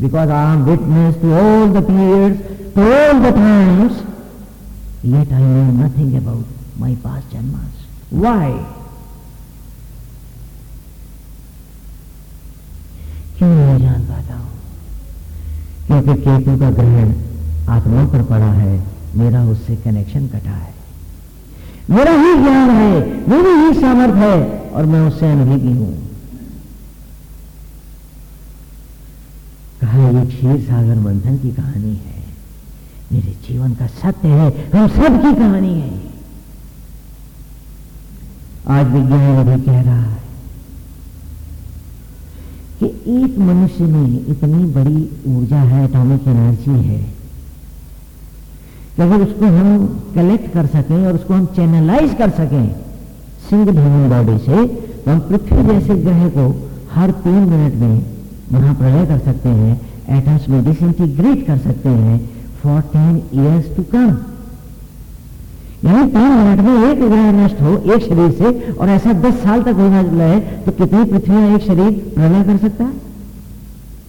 Because I am witness to all the periods to all the times yet I know nothing about my past जन्म वाई क्यों नहीं जान पाता हूँ? क्योंकि केतु का ग्रहण आत्मा पर पड़ा है, मेरा उससे कनेक्शन कटा है। मेरा ही ज्ञान है, मेरी ही सामर्थ है, और मैं उससे अनुभवी हूँ। कहा ये क्षीर सागर मंथन की कहानी है। मेरे जीवन का सत्य है, हम सब की कहानी है। आज विज्ञान अभी कह रहा है कि एक मनुष्य में इतनी बड़ी ऊर्जा है एटॉमिक एनर्जी है अगर उसको हम कलेक्ट कर सकें और उसको हम चैनलाइज कर सकें। सिंगल ह्यूमन बॉडी से तो हम पृथ्वी जैसे ग्रह को हर तीन मिनट में महाप्रलय कर सकते हैं एटम्स में डिसइंटीग्रेट कर सकते हैं for ten years to come यानी तीन मिनट में एक ग्रह नष्ट हो, एक शरीर से, और ऐसा दस साल तक होना है तो कितनी पृथ्वी एक शरीर प्रलय कर सकता है?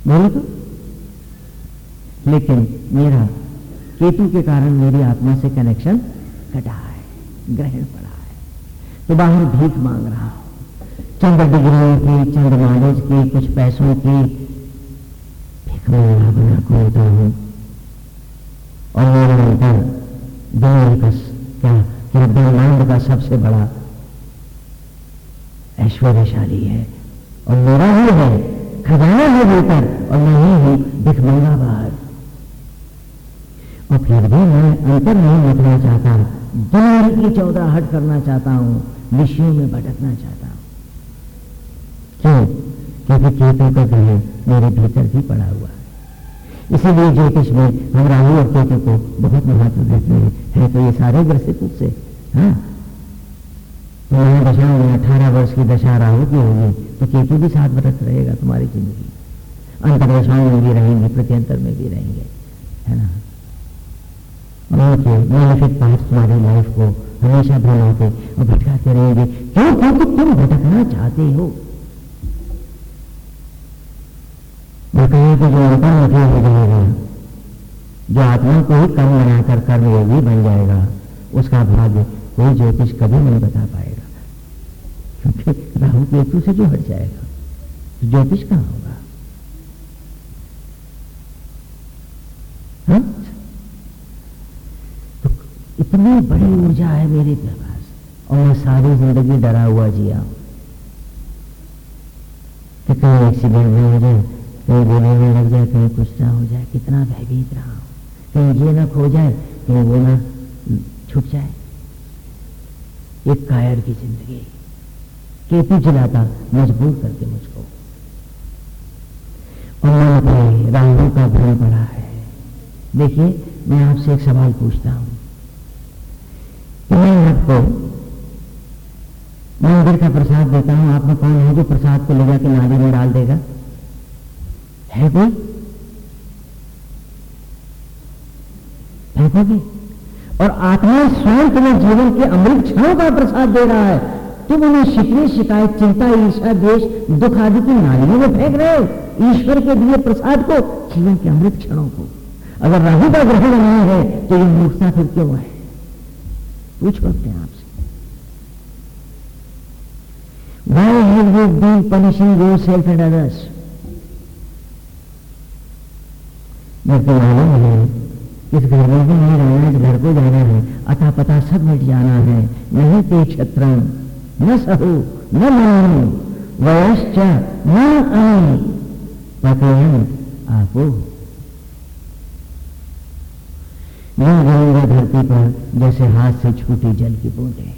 बोलो तो। लेकिन मेरा केतु के कारण मेरी आत्मा से कनेक्शन कटा है ग्रहण पड़ा है तो बाहर भीख मांग रहा हूँ। चंद डिग्रियों की चंद नॉलेज की, कुछ पैसों की भीख मांगा बना खोलता हूँ। और मेरे अंतर दुनिया का क्या क्या ब्रह्मांड का सबसे बड़ा ऐश्वर्यशाली है। और मेरा ही है, खजाना है भीतर, और मैं ही हूँ भिख मंगा बाहर। और फिर भी मैं अंतर नहीं रखना चाहता। दुनिया की चौदह हट करना चाहता हूँ, विषयों में भटकना चाहता हूँ। क्यों? क्योंकि केतु का ग्रह मेरे भीतर भी पड़ा हुआ है। इसीलिए ज्योतिष में हम राहु और केतु को बहुत महत्व देते हैं, है तो ये सारे ग्रसित से हाँ? तो यहाँ दशा में अठारह वर्ष की दशा राहु की होगी तो केतु भी साथ वर्ष रहेगा तुम्हारी ज़िंदगी। अंतर दशाओं में भी रहेंगे, प्रत्यंतर में भी रहेंगे, है ना? उनके बेनिफिट पार्ट तुम्हारी लाइफ को हमेशा भ्रमाते और भटकाते रहेंगे। क्यों? क्योंकि तुम भटकना चाहते हो। कि जो अंतर्मुखी हो जाएगा। जो आत्मा को ही कम बनाकर कर्म योगी बन जाएगा, उसका भाग्य कोई ज्योतिष कभी नहीं बता पाएगा। क्योंकि राहु केतु से जो हट जाएगा। तो ज्योतिष कहाँ होगा हा? तो इतनी बड़ी ऊर्जा है मेरे पास और मैं सारी ज़िंदगी डरा हुआ जिया। कि कहीं एक्सीडेंट नहीं हो जाए कहीं गोली में लग जाए, कहीं कुछ ना हो जाए, कितना भयभीत रहा हूँ। कहीं ये ना खो जाए, कहीं वो ना छूट जाए। एक कायर की ज़िंदगी केतु चलाता मजबूर करके मुझको। और का भ्रम पड़ा है। देखिए, मैं आपसे एक सवाल पूछता हूँ। मैं आपको मंदिर का प्रसाद देता हूँ, आप में कौन है जो प्रसाद को ले जाकर नाली में डाल देगा? है कोई? है कोई और आत्मा स्वयं तुम्हें जीवन के अमृत क्षणों का प्रसाद दे रहा है। तुम उन्हें शिकवे, शिकायत, चिंता ईर्षा देश दुख आदि की नालियों में फेंक रहे हो। ईश्वर के दिए प्रसाद को जीवन के अमृत क्षणों को। अगर राहु का ग्रहण नहीं है तो ये मूर्खता फिर क्यों है? पूछो अपने आपसे Why have you yourself and others? मेरे को मालूम है इस घर में भी नहीं रहना इस घर को जाना है। अथा पता सब मिट जाना है। नहीं ते क्षत्र न सहु, न मनु, वयश्च न आई पकयन आपो। मैं जाऊँगा धरती पर जैसे हाथ से छूटी जल की बूंदे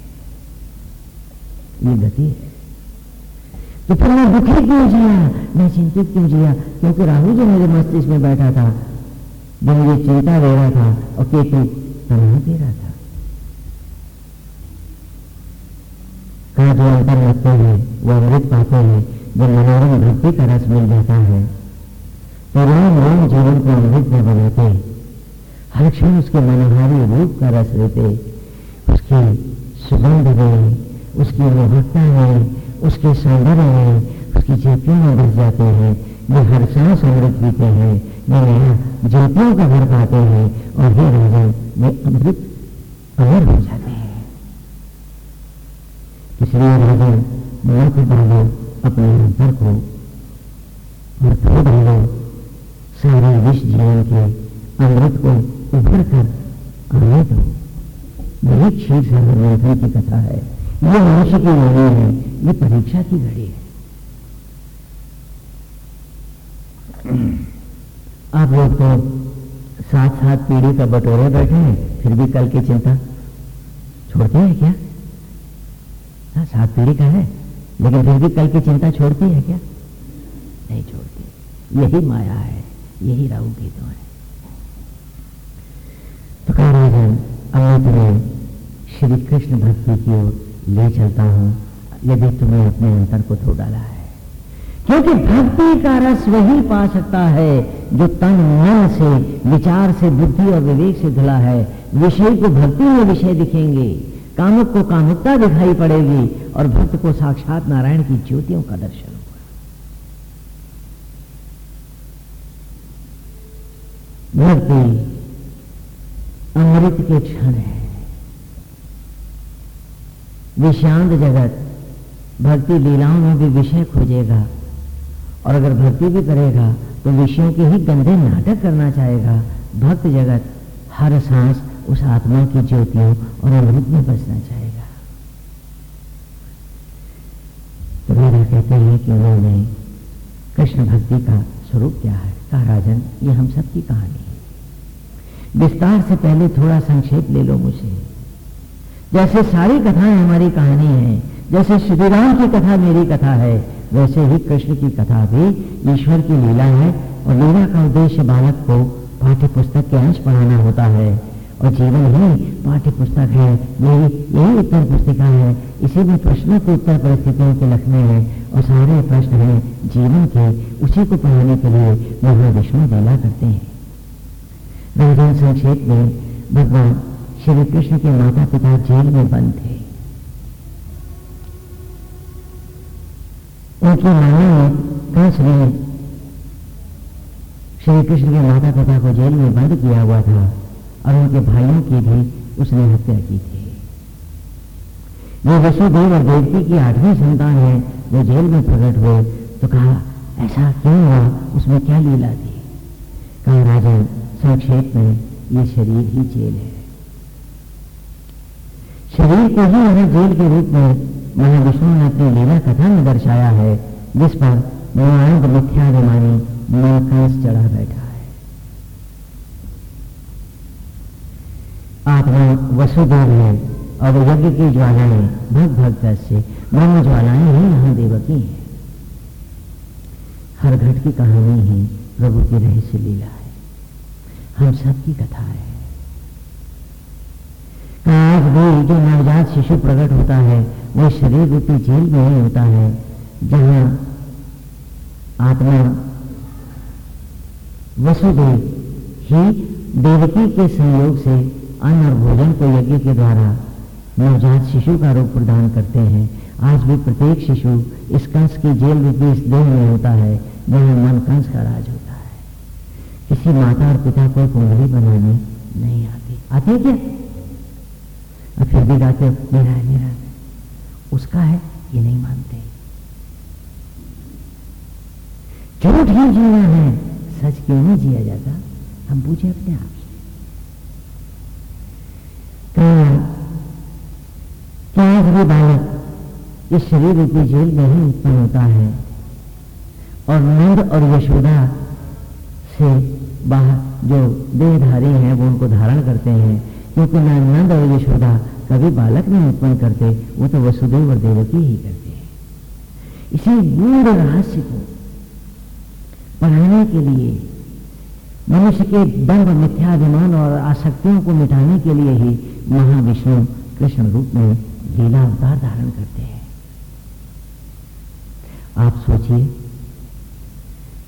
ये गति है। तो फिर मैं दुखी क्यों जिया? मैं चिंतित क्यों जिया? क्योंकि राहु जो मेरे मस्तिष्क में बैठा था, जो मुझे चिंता दे रहा था और केतु तनाव दे रहा था। कहा, जो अंतर रखते हैं, वो अमृत पाते हैं जब मनोरम भक्ति का रस मिल जाता है तो राम राम जीवन को अमृत में बनाते हर क्षण उसके मनोहारी रूप का रस लेते, उसकी सुगंध में उसकी मोहकता में उसके सौंदर्य में उसकी चेतियों में बस जाते हैं। ये हर सांस अमृत पीते हैं। ये नया ज्योतियों का घर पाते हैं और ये राजा ये अमृत अमर हो जाते हैं। इसलिए राजा मत डालो अपने अंतर को और थो डालो सारे विश्व जीवन के अमृत को उभर कर आने दो यही क्षीर सागर मंत्री की कथा है। ये मनुष्य की घड़ी है, ये परीक्षा की घड़ी है। आप लोग तो साथ साथ पीढ़ी का बटोरे बैठे हैं, फिर भी कल की चिंता छोड़ते हैं क्या? हाँ सात पीढ़ी का है, लेकिन फिर भी कल की चिंता छोड़ती है क्या? नहीं छोड़ती। यही माया है, यही राहु की तो कह अब मैं तुम्हें श्री कृष्ण भक्ति की ओर ले चलता हूँ। यदि तुम्हें अपने अंतर को धो डाला है, क्योंकि भक्ति का रस वही पा सकता है जो तन, मन से, विचार से, बुद्धि और विवेक से धुला है। विषय को भक्ति में विषय दिखेंगे। कामुक को कामुकता दिखाई पड़ेगी और भक्त को साक्षात नारायण की ज्योतियों का दर्शन होगा। भक्ति अमृत के क्षण है। विषांत जगत, भक्ति लीलाओं में भी विषय खोजेगा। और अगर भक्ति भी करेगा तो विषयों के ही गंदे नाटक करना चाहेगा। भक्त जगत, हर सांस उस आत्मा की ज्योतियों और अमृत में बसना चाहेगा। तो मेरा कहते हैं कि उन्होंने कृष्ण भक्ति का स्वरूप क्या है? कहा राजन, ये हम सबकी कहानी विस्तार से पहले थोड़ा संक्षेप ले लो मुझे। जैसे सारी कथाएँ हमारी कहानी है, जैसे श्री राम की कथा मेरी कथा है, वैसे ही कृष्ण की कथा भी ईश्वर की लीला है और लीला का उद्देश्य बालक को पाठ्य पुस्तक के अंश पढ़ाना होता है। और जीवन ही पाठ्य पुस्तक है, यही यही उत्तर पुस्तिका है। इसी में प्रश्नों के उत्तर परिस्थितियों के लखने हैं और सारे प्रश्न हैं जीवन के, उसी को पढ़ाने के लिए महाविष्णु लीला करते हैं। राजन संक्षेप में भगवान श्री कृष्ण के माता पिता जेल में बंद थे। उनकी माया ने कंस ने श्री कृष्ण के माता पिता को जेल में बंद किया हुआ था और उनके भाइयों की भी उसने हत्या की थी। वो वसुदेव और देवती की आठवीं संतान है जो जेल में प्रकट हुए तो कहा, ऐसा क्यों हुआ? उसमें क्या लीला थी? कहा राजन संक्षेप में ये शरीर ही जेल है। शरीर को ही हमें जेल के रूप में महाविष्णु ने अपनी लीला कथा में दर्शाया है, जिस पर मोआंग मिथ्याभिमानी मनकांस चढ़ा बैठा है। आत्मा वसुदेव है और यज्ञ की ज्वालाएँ, भग भग से ब्रह्म ज्वालाएँ ही यहाँ देवकी है। हर घट की कहानी ही प्रभु की रहस्य लीला है। हम सबकी कथा है। आज भी जो नवजात शिशु प्रकट होता है, वो शरीर रूपी जेल में ही होता है, जहाँ आत्मा वसुदेव ही देवकी के संयोग से अन्न और भोजन को यज्ञ के द्वारा नवजात शिशु का रूप प्रदान करते हैं। आज भी प्रत्येक शिशु इस कंस की जेल रूपी इस देह में होता है, जहाँ मन कंस का राज है। किसी माता और पिता को कुंडली बनाने नहीं आती। आती है क्या? और फिर भी गाते मेरा है मेरा है। उसका है ये नहीं मानते। झूठ ही जीना है? सच क्यों नहीं जिया जाता? हम पूछे अपने आप से। क्या भी बालक? इस शरीर रूपी जेल में ही उत्पन्न होता है। और नंद और यशोदा से बाहर जो देहधारी हैं, वो उनको धारण करते हैं। क्योंकि नंद और यशोदा कभी बालक नहीं उत्पन्न करते, वो तो वसुदेव और देवकी ही करते हैं। इसी मूल रहस्य को पढ़ाने के लिए, मनुष्य के दंभ मिथ्याभिमान और आसक्तियों को मिटाने के लिए ही महाविष्णु कृष्ण रूप में लीला अवतार धारण करते हैं। आप सोचिए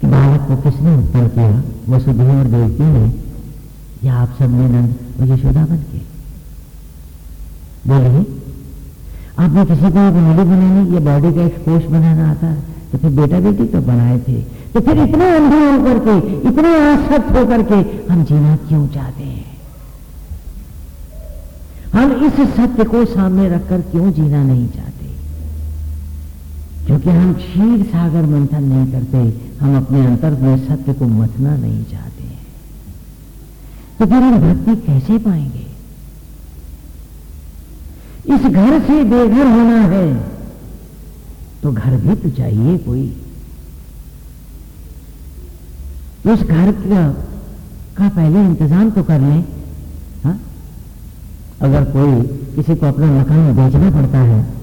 बालक को किसने उत्पन्न किया? वसुदेव और देवकी ने। या आप सबने नंद और यशोदा बन के? बोलिए, आपने किसी को उंगली बनानी या बॉडी का एक कोष बनाना आता है? तो फिर बेटा बेटी तो बनाए थे। तो फिर इतने अंधे होकर के, इतने आसक्त होकर के हम जीना क्यों चाहते हैं? हम इस सत्य को सामने रखकर क्यों जीना नहीं चाहते? क्योंकि हम क्षीर सागर मंथन नहीं करते हम अपने अंतर में सत्य को मथना नहीं चाहते हैं। तो फिर हम भक्ति कैसे पाएँगे? इस घर से बेघर होना है तो घर भी तो चाहिए कोई। उस घर का, का पहले इंतज़ाम तो कर लें अगर कोई किसी को अपना मकान बेचना पड़ता है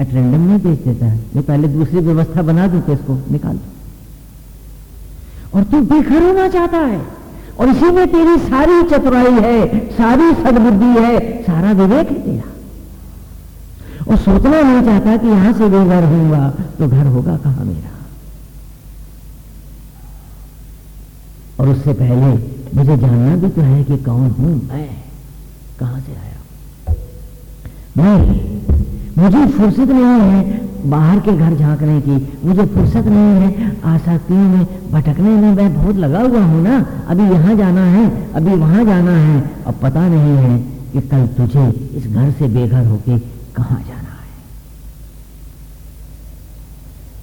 तो एटेंडम नहीं बेच देता है। मैं पहले दूसरी व्यवस्था बना दू तो इसको निकाल और तू बेघर होना चाहता है। और इसी में तेरी सारी चतुराई है, सारी सदबुद्धि है, सारा विवेक है तेरा। और सोचना नहीं चाहता कि यहाँ से बेघर होऊँगा तो घर होगा कहाँ मेरा? और उससे पहले मुझे जानना भी तो है कि कौन हूँ मैं, कहाँ से आया मैं मुझे फुर्सत नहीं है बाहर के घर झांकने की। मुझे फुर्सत नहीं है आसक्तियों में भटकने में। मैं बहुत लगा हुआ हूँ ना। अभी यहाँ जाना है, अभी वहाँ जाना है। अब पता नहीं है कि कल तुझे इस घर से बेघर होके कहाँ जाना है।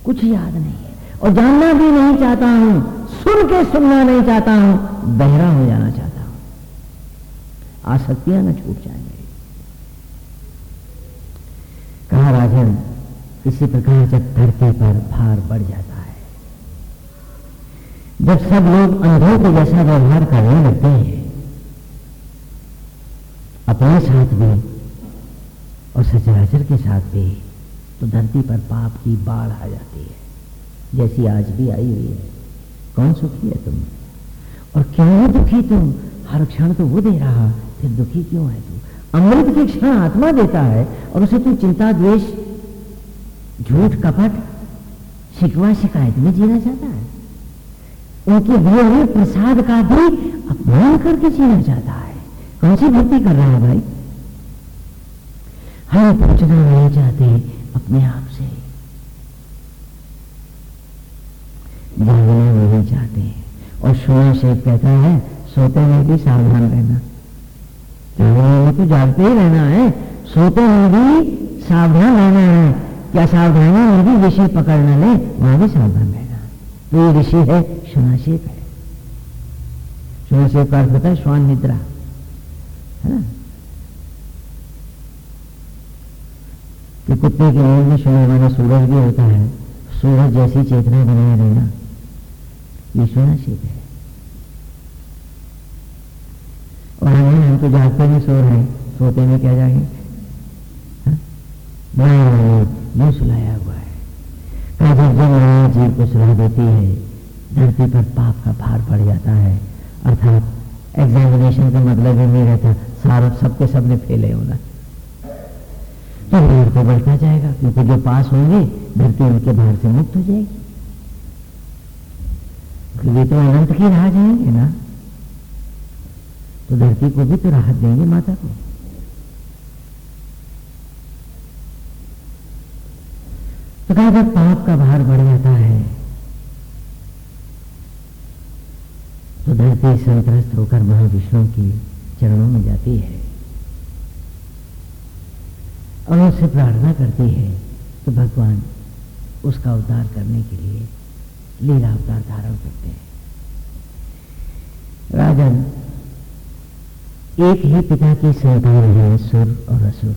कुछ याद नहीं है और जानना भी नहीं चाहता हूँ, सुन के सुनना नहीं चाहता हूँ, बहरा हो जाना चाहता हूँ। आसक्तियाँ ना छूट जाएँगे। राजन इसी प्रकार जब धरती पर भार बढ़ जाता है। जब सब लोग अंधों के जैसा व्यवहार करने लगते हैं, अपने साथ भी और सचराचर के साथ भी तो धरती पर पाप की बाढ़ आ जाती है। जैसी आज भी आई हुई है। कौन सुखी है तुम? और क्यों दुखी तुम? हर क्षण तो वो दे रहा, फिर दुखी क्यों है तू? अमृत की क्षण आत्मा देता है और उसे तू चिंता, द्वेष झूठ कपट शिकवा शिकायत में जीना चाहता है। उनके दिए हुए प्रसाद का भी अपमान करके जीना चाहता है। कौन सी भक्ति कर रहा है भाई? हम पूछना नहीं चाहते अपने आप से। जागना नहीं चाहते। और सुना शेख कहता है, सोते में भी सावधान रहना। जागने तो जागते ही रहना है। सोते में भी सावधान रहना है। क्या सावधानी में भी ऋषि पकड़ न ले, वहाँ भी सावधान रहना तो ये ऋषि है सुनाशेप है। सुनाशेप का अर्थ होता है श्वान निद्रा, है ना? कि कुत्ते के नींद में सुने वाला सूरज भी होता है, सूरज जैसी चेतना बनाए रहना, ये सुनाशेप है। और हमें हम तो जागते में सो रहे सोते में क्या जाएँगे ये सुलाया हुआ है। कहा जब माया जीव को सुला देती है। धरती पर पाप का भार पड़ जाता है। अर्थात एग्जामिनेशन का मतलब ही नहीं रहता। सारा सबके सबने फेले होना। तो भार को बढ़ता जाएगा, क्योंकि जो पास होंगे, धरती उनके भार से मुक्त हो जाएगी। क्योंकि तो अनंत की राह जाएँगे ना। तो धरती को भी तो राहत देंगे माता को। तो कहा जब पाप का भार बढ़ जाता है। तो धरती संतरस्त होकर महाविष्णु की चरणों में जाती है और उससे प्रार्थना करती है तो भगवान उसका उद्धार करने के लिए लीला अवतार धारण करते हैं। राजन, एक ही पिता की संतान है, सुर और असुर।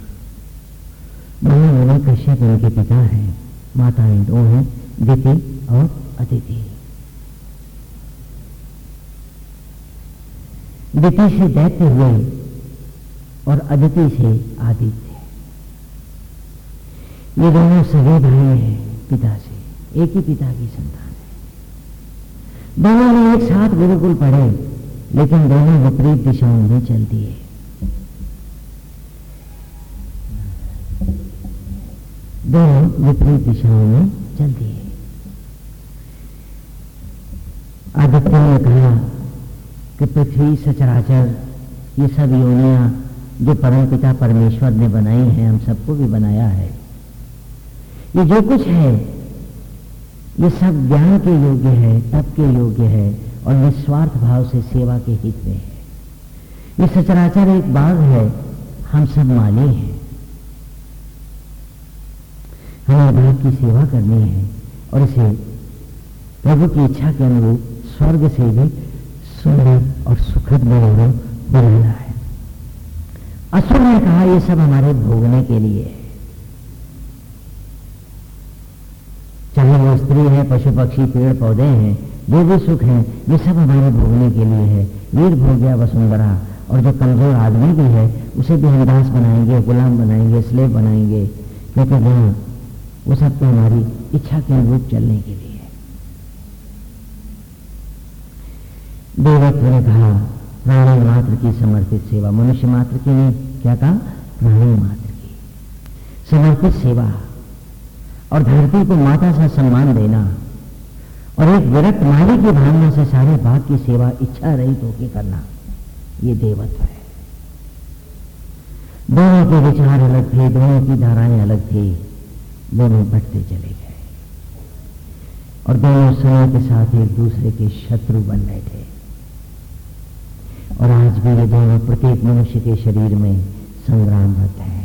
महामुनि कश्यप इनके पिता हैं। माताएँ दो हैं दिति और अतिथि दिति से दैत्य हुए और अदिति से आदित्य। ये दोनों सगे भाई हैं, पिता से। एक ही पिता की संतान है। दोनों ने एक साथ गुरुकुल पढ़े, लेकिन दोनों विपरीत दिशाओं में चलती है। दोनों विपरीत दिशाओं में चलती है। आदित्य ने कहा कि पृथ्वी, सचराचर, ये सब योनिया जो परम पिता परमेश्वर ने बनाई हैं, हम सबको भी बनाया है। ये जो कुछ है, ये सब ज्ञान के योग्य है, तप के योग्य है और निस्वार्थ भाव से सेवा के हित में है। ये सचराचर एक बाग है, हम सब माली हैं। हमें बाग की सेवा करनी है और इसे प्रभु की इच्छा के अनुरूप स्वर्ग से भी सुंदर और सुखद बनाना बनाना है। असुर ने कहा यह सब हमारे भोगने के लिए है। चाहे वो स्त्री है, पशु पक्षी, पेड़ पौधे हैं, जो भी सुख है, ये सब हमारे भोगने के लिए है। वीर भोग्या वसुंधरा और जो कमज़ोर आदमी भी है, उसे भी हम दास बनाएँगे, गुलाम बनाएँगे स्लेब बनाएँगे। क्योंकि वहाँ वो सब तो हमारी इच्छा के अनुरूप चलने के लिए है। देवत्व ने कहा प्राणी मात्र की समर्पित सेवा, मनुष्य मात्र की नहीं, क्या कहा? प्राणी मात्र की। समर्पित सेवा और धरती को माता सा सम्मान देना और एक विरक्त माली की भावना से सारे भाग की सेवा इच्छा रहित होकर करना, ये देवत्व है। दोनों के विचार अलग थे, दोनों की धाराएँ अलग थी। दोनों बढ़ते चले गए। और दोनों समय के साथ एक दूसरे के शत्रु बन बैठे और आज भी ये दोनों प्रत्येक मनुष्य के शरीर में संग्राम संग्रामरत है।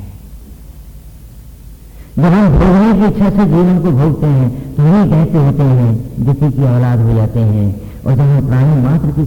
जब हम भोगने की इच्छा से जीवन को भोगते हैं तो हम कहते होते हैं दिति की औलाद हो जाते हैं, और जब हम प्राणी मात्र की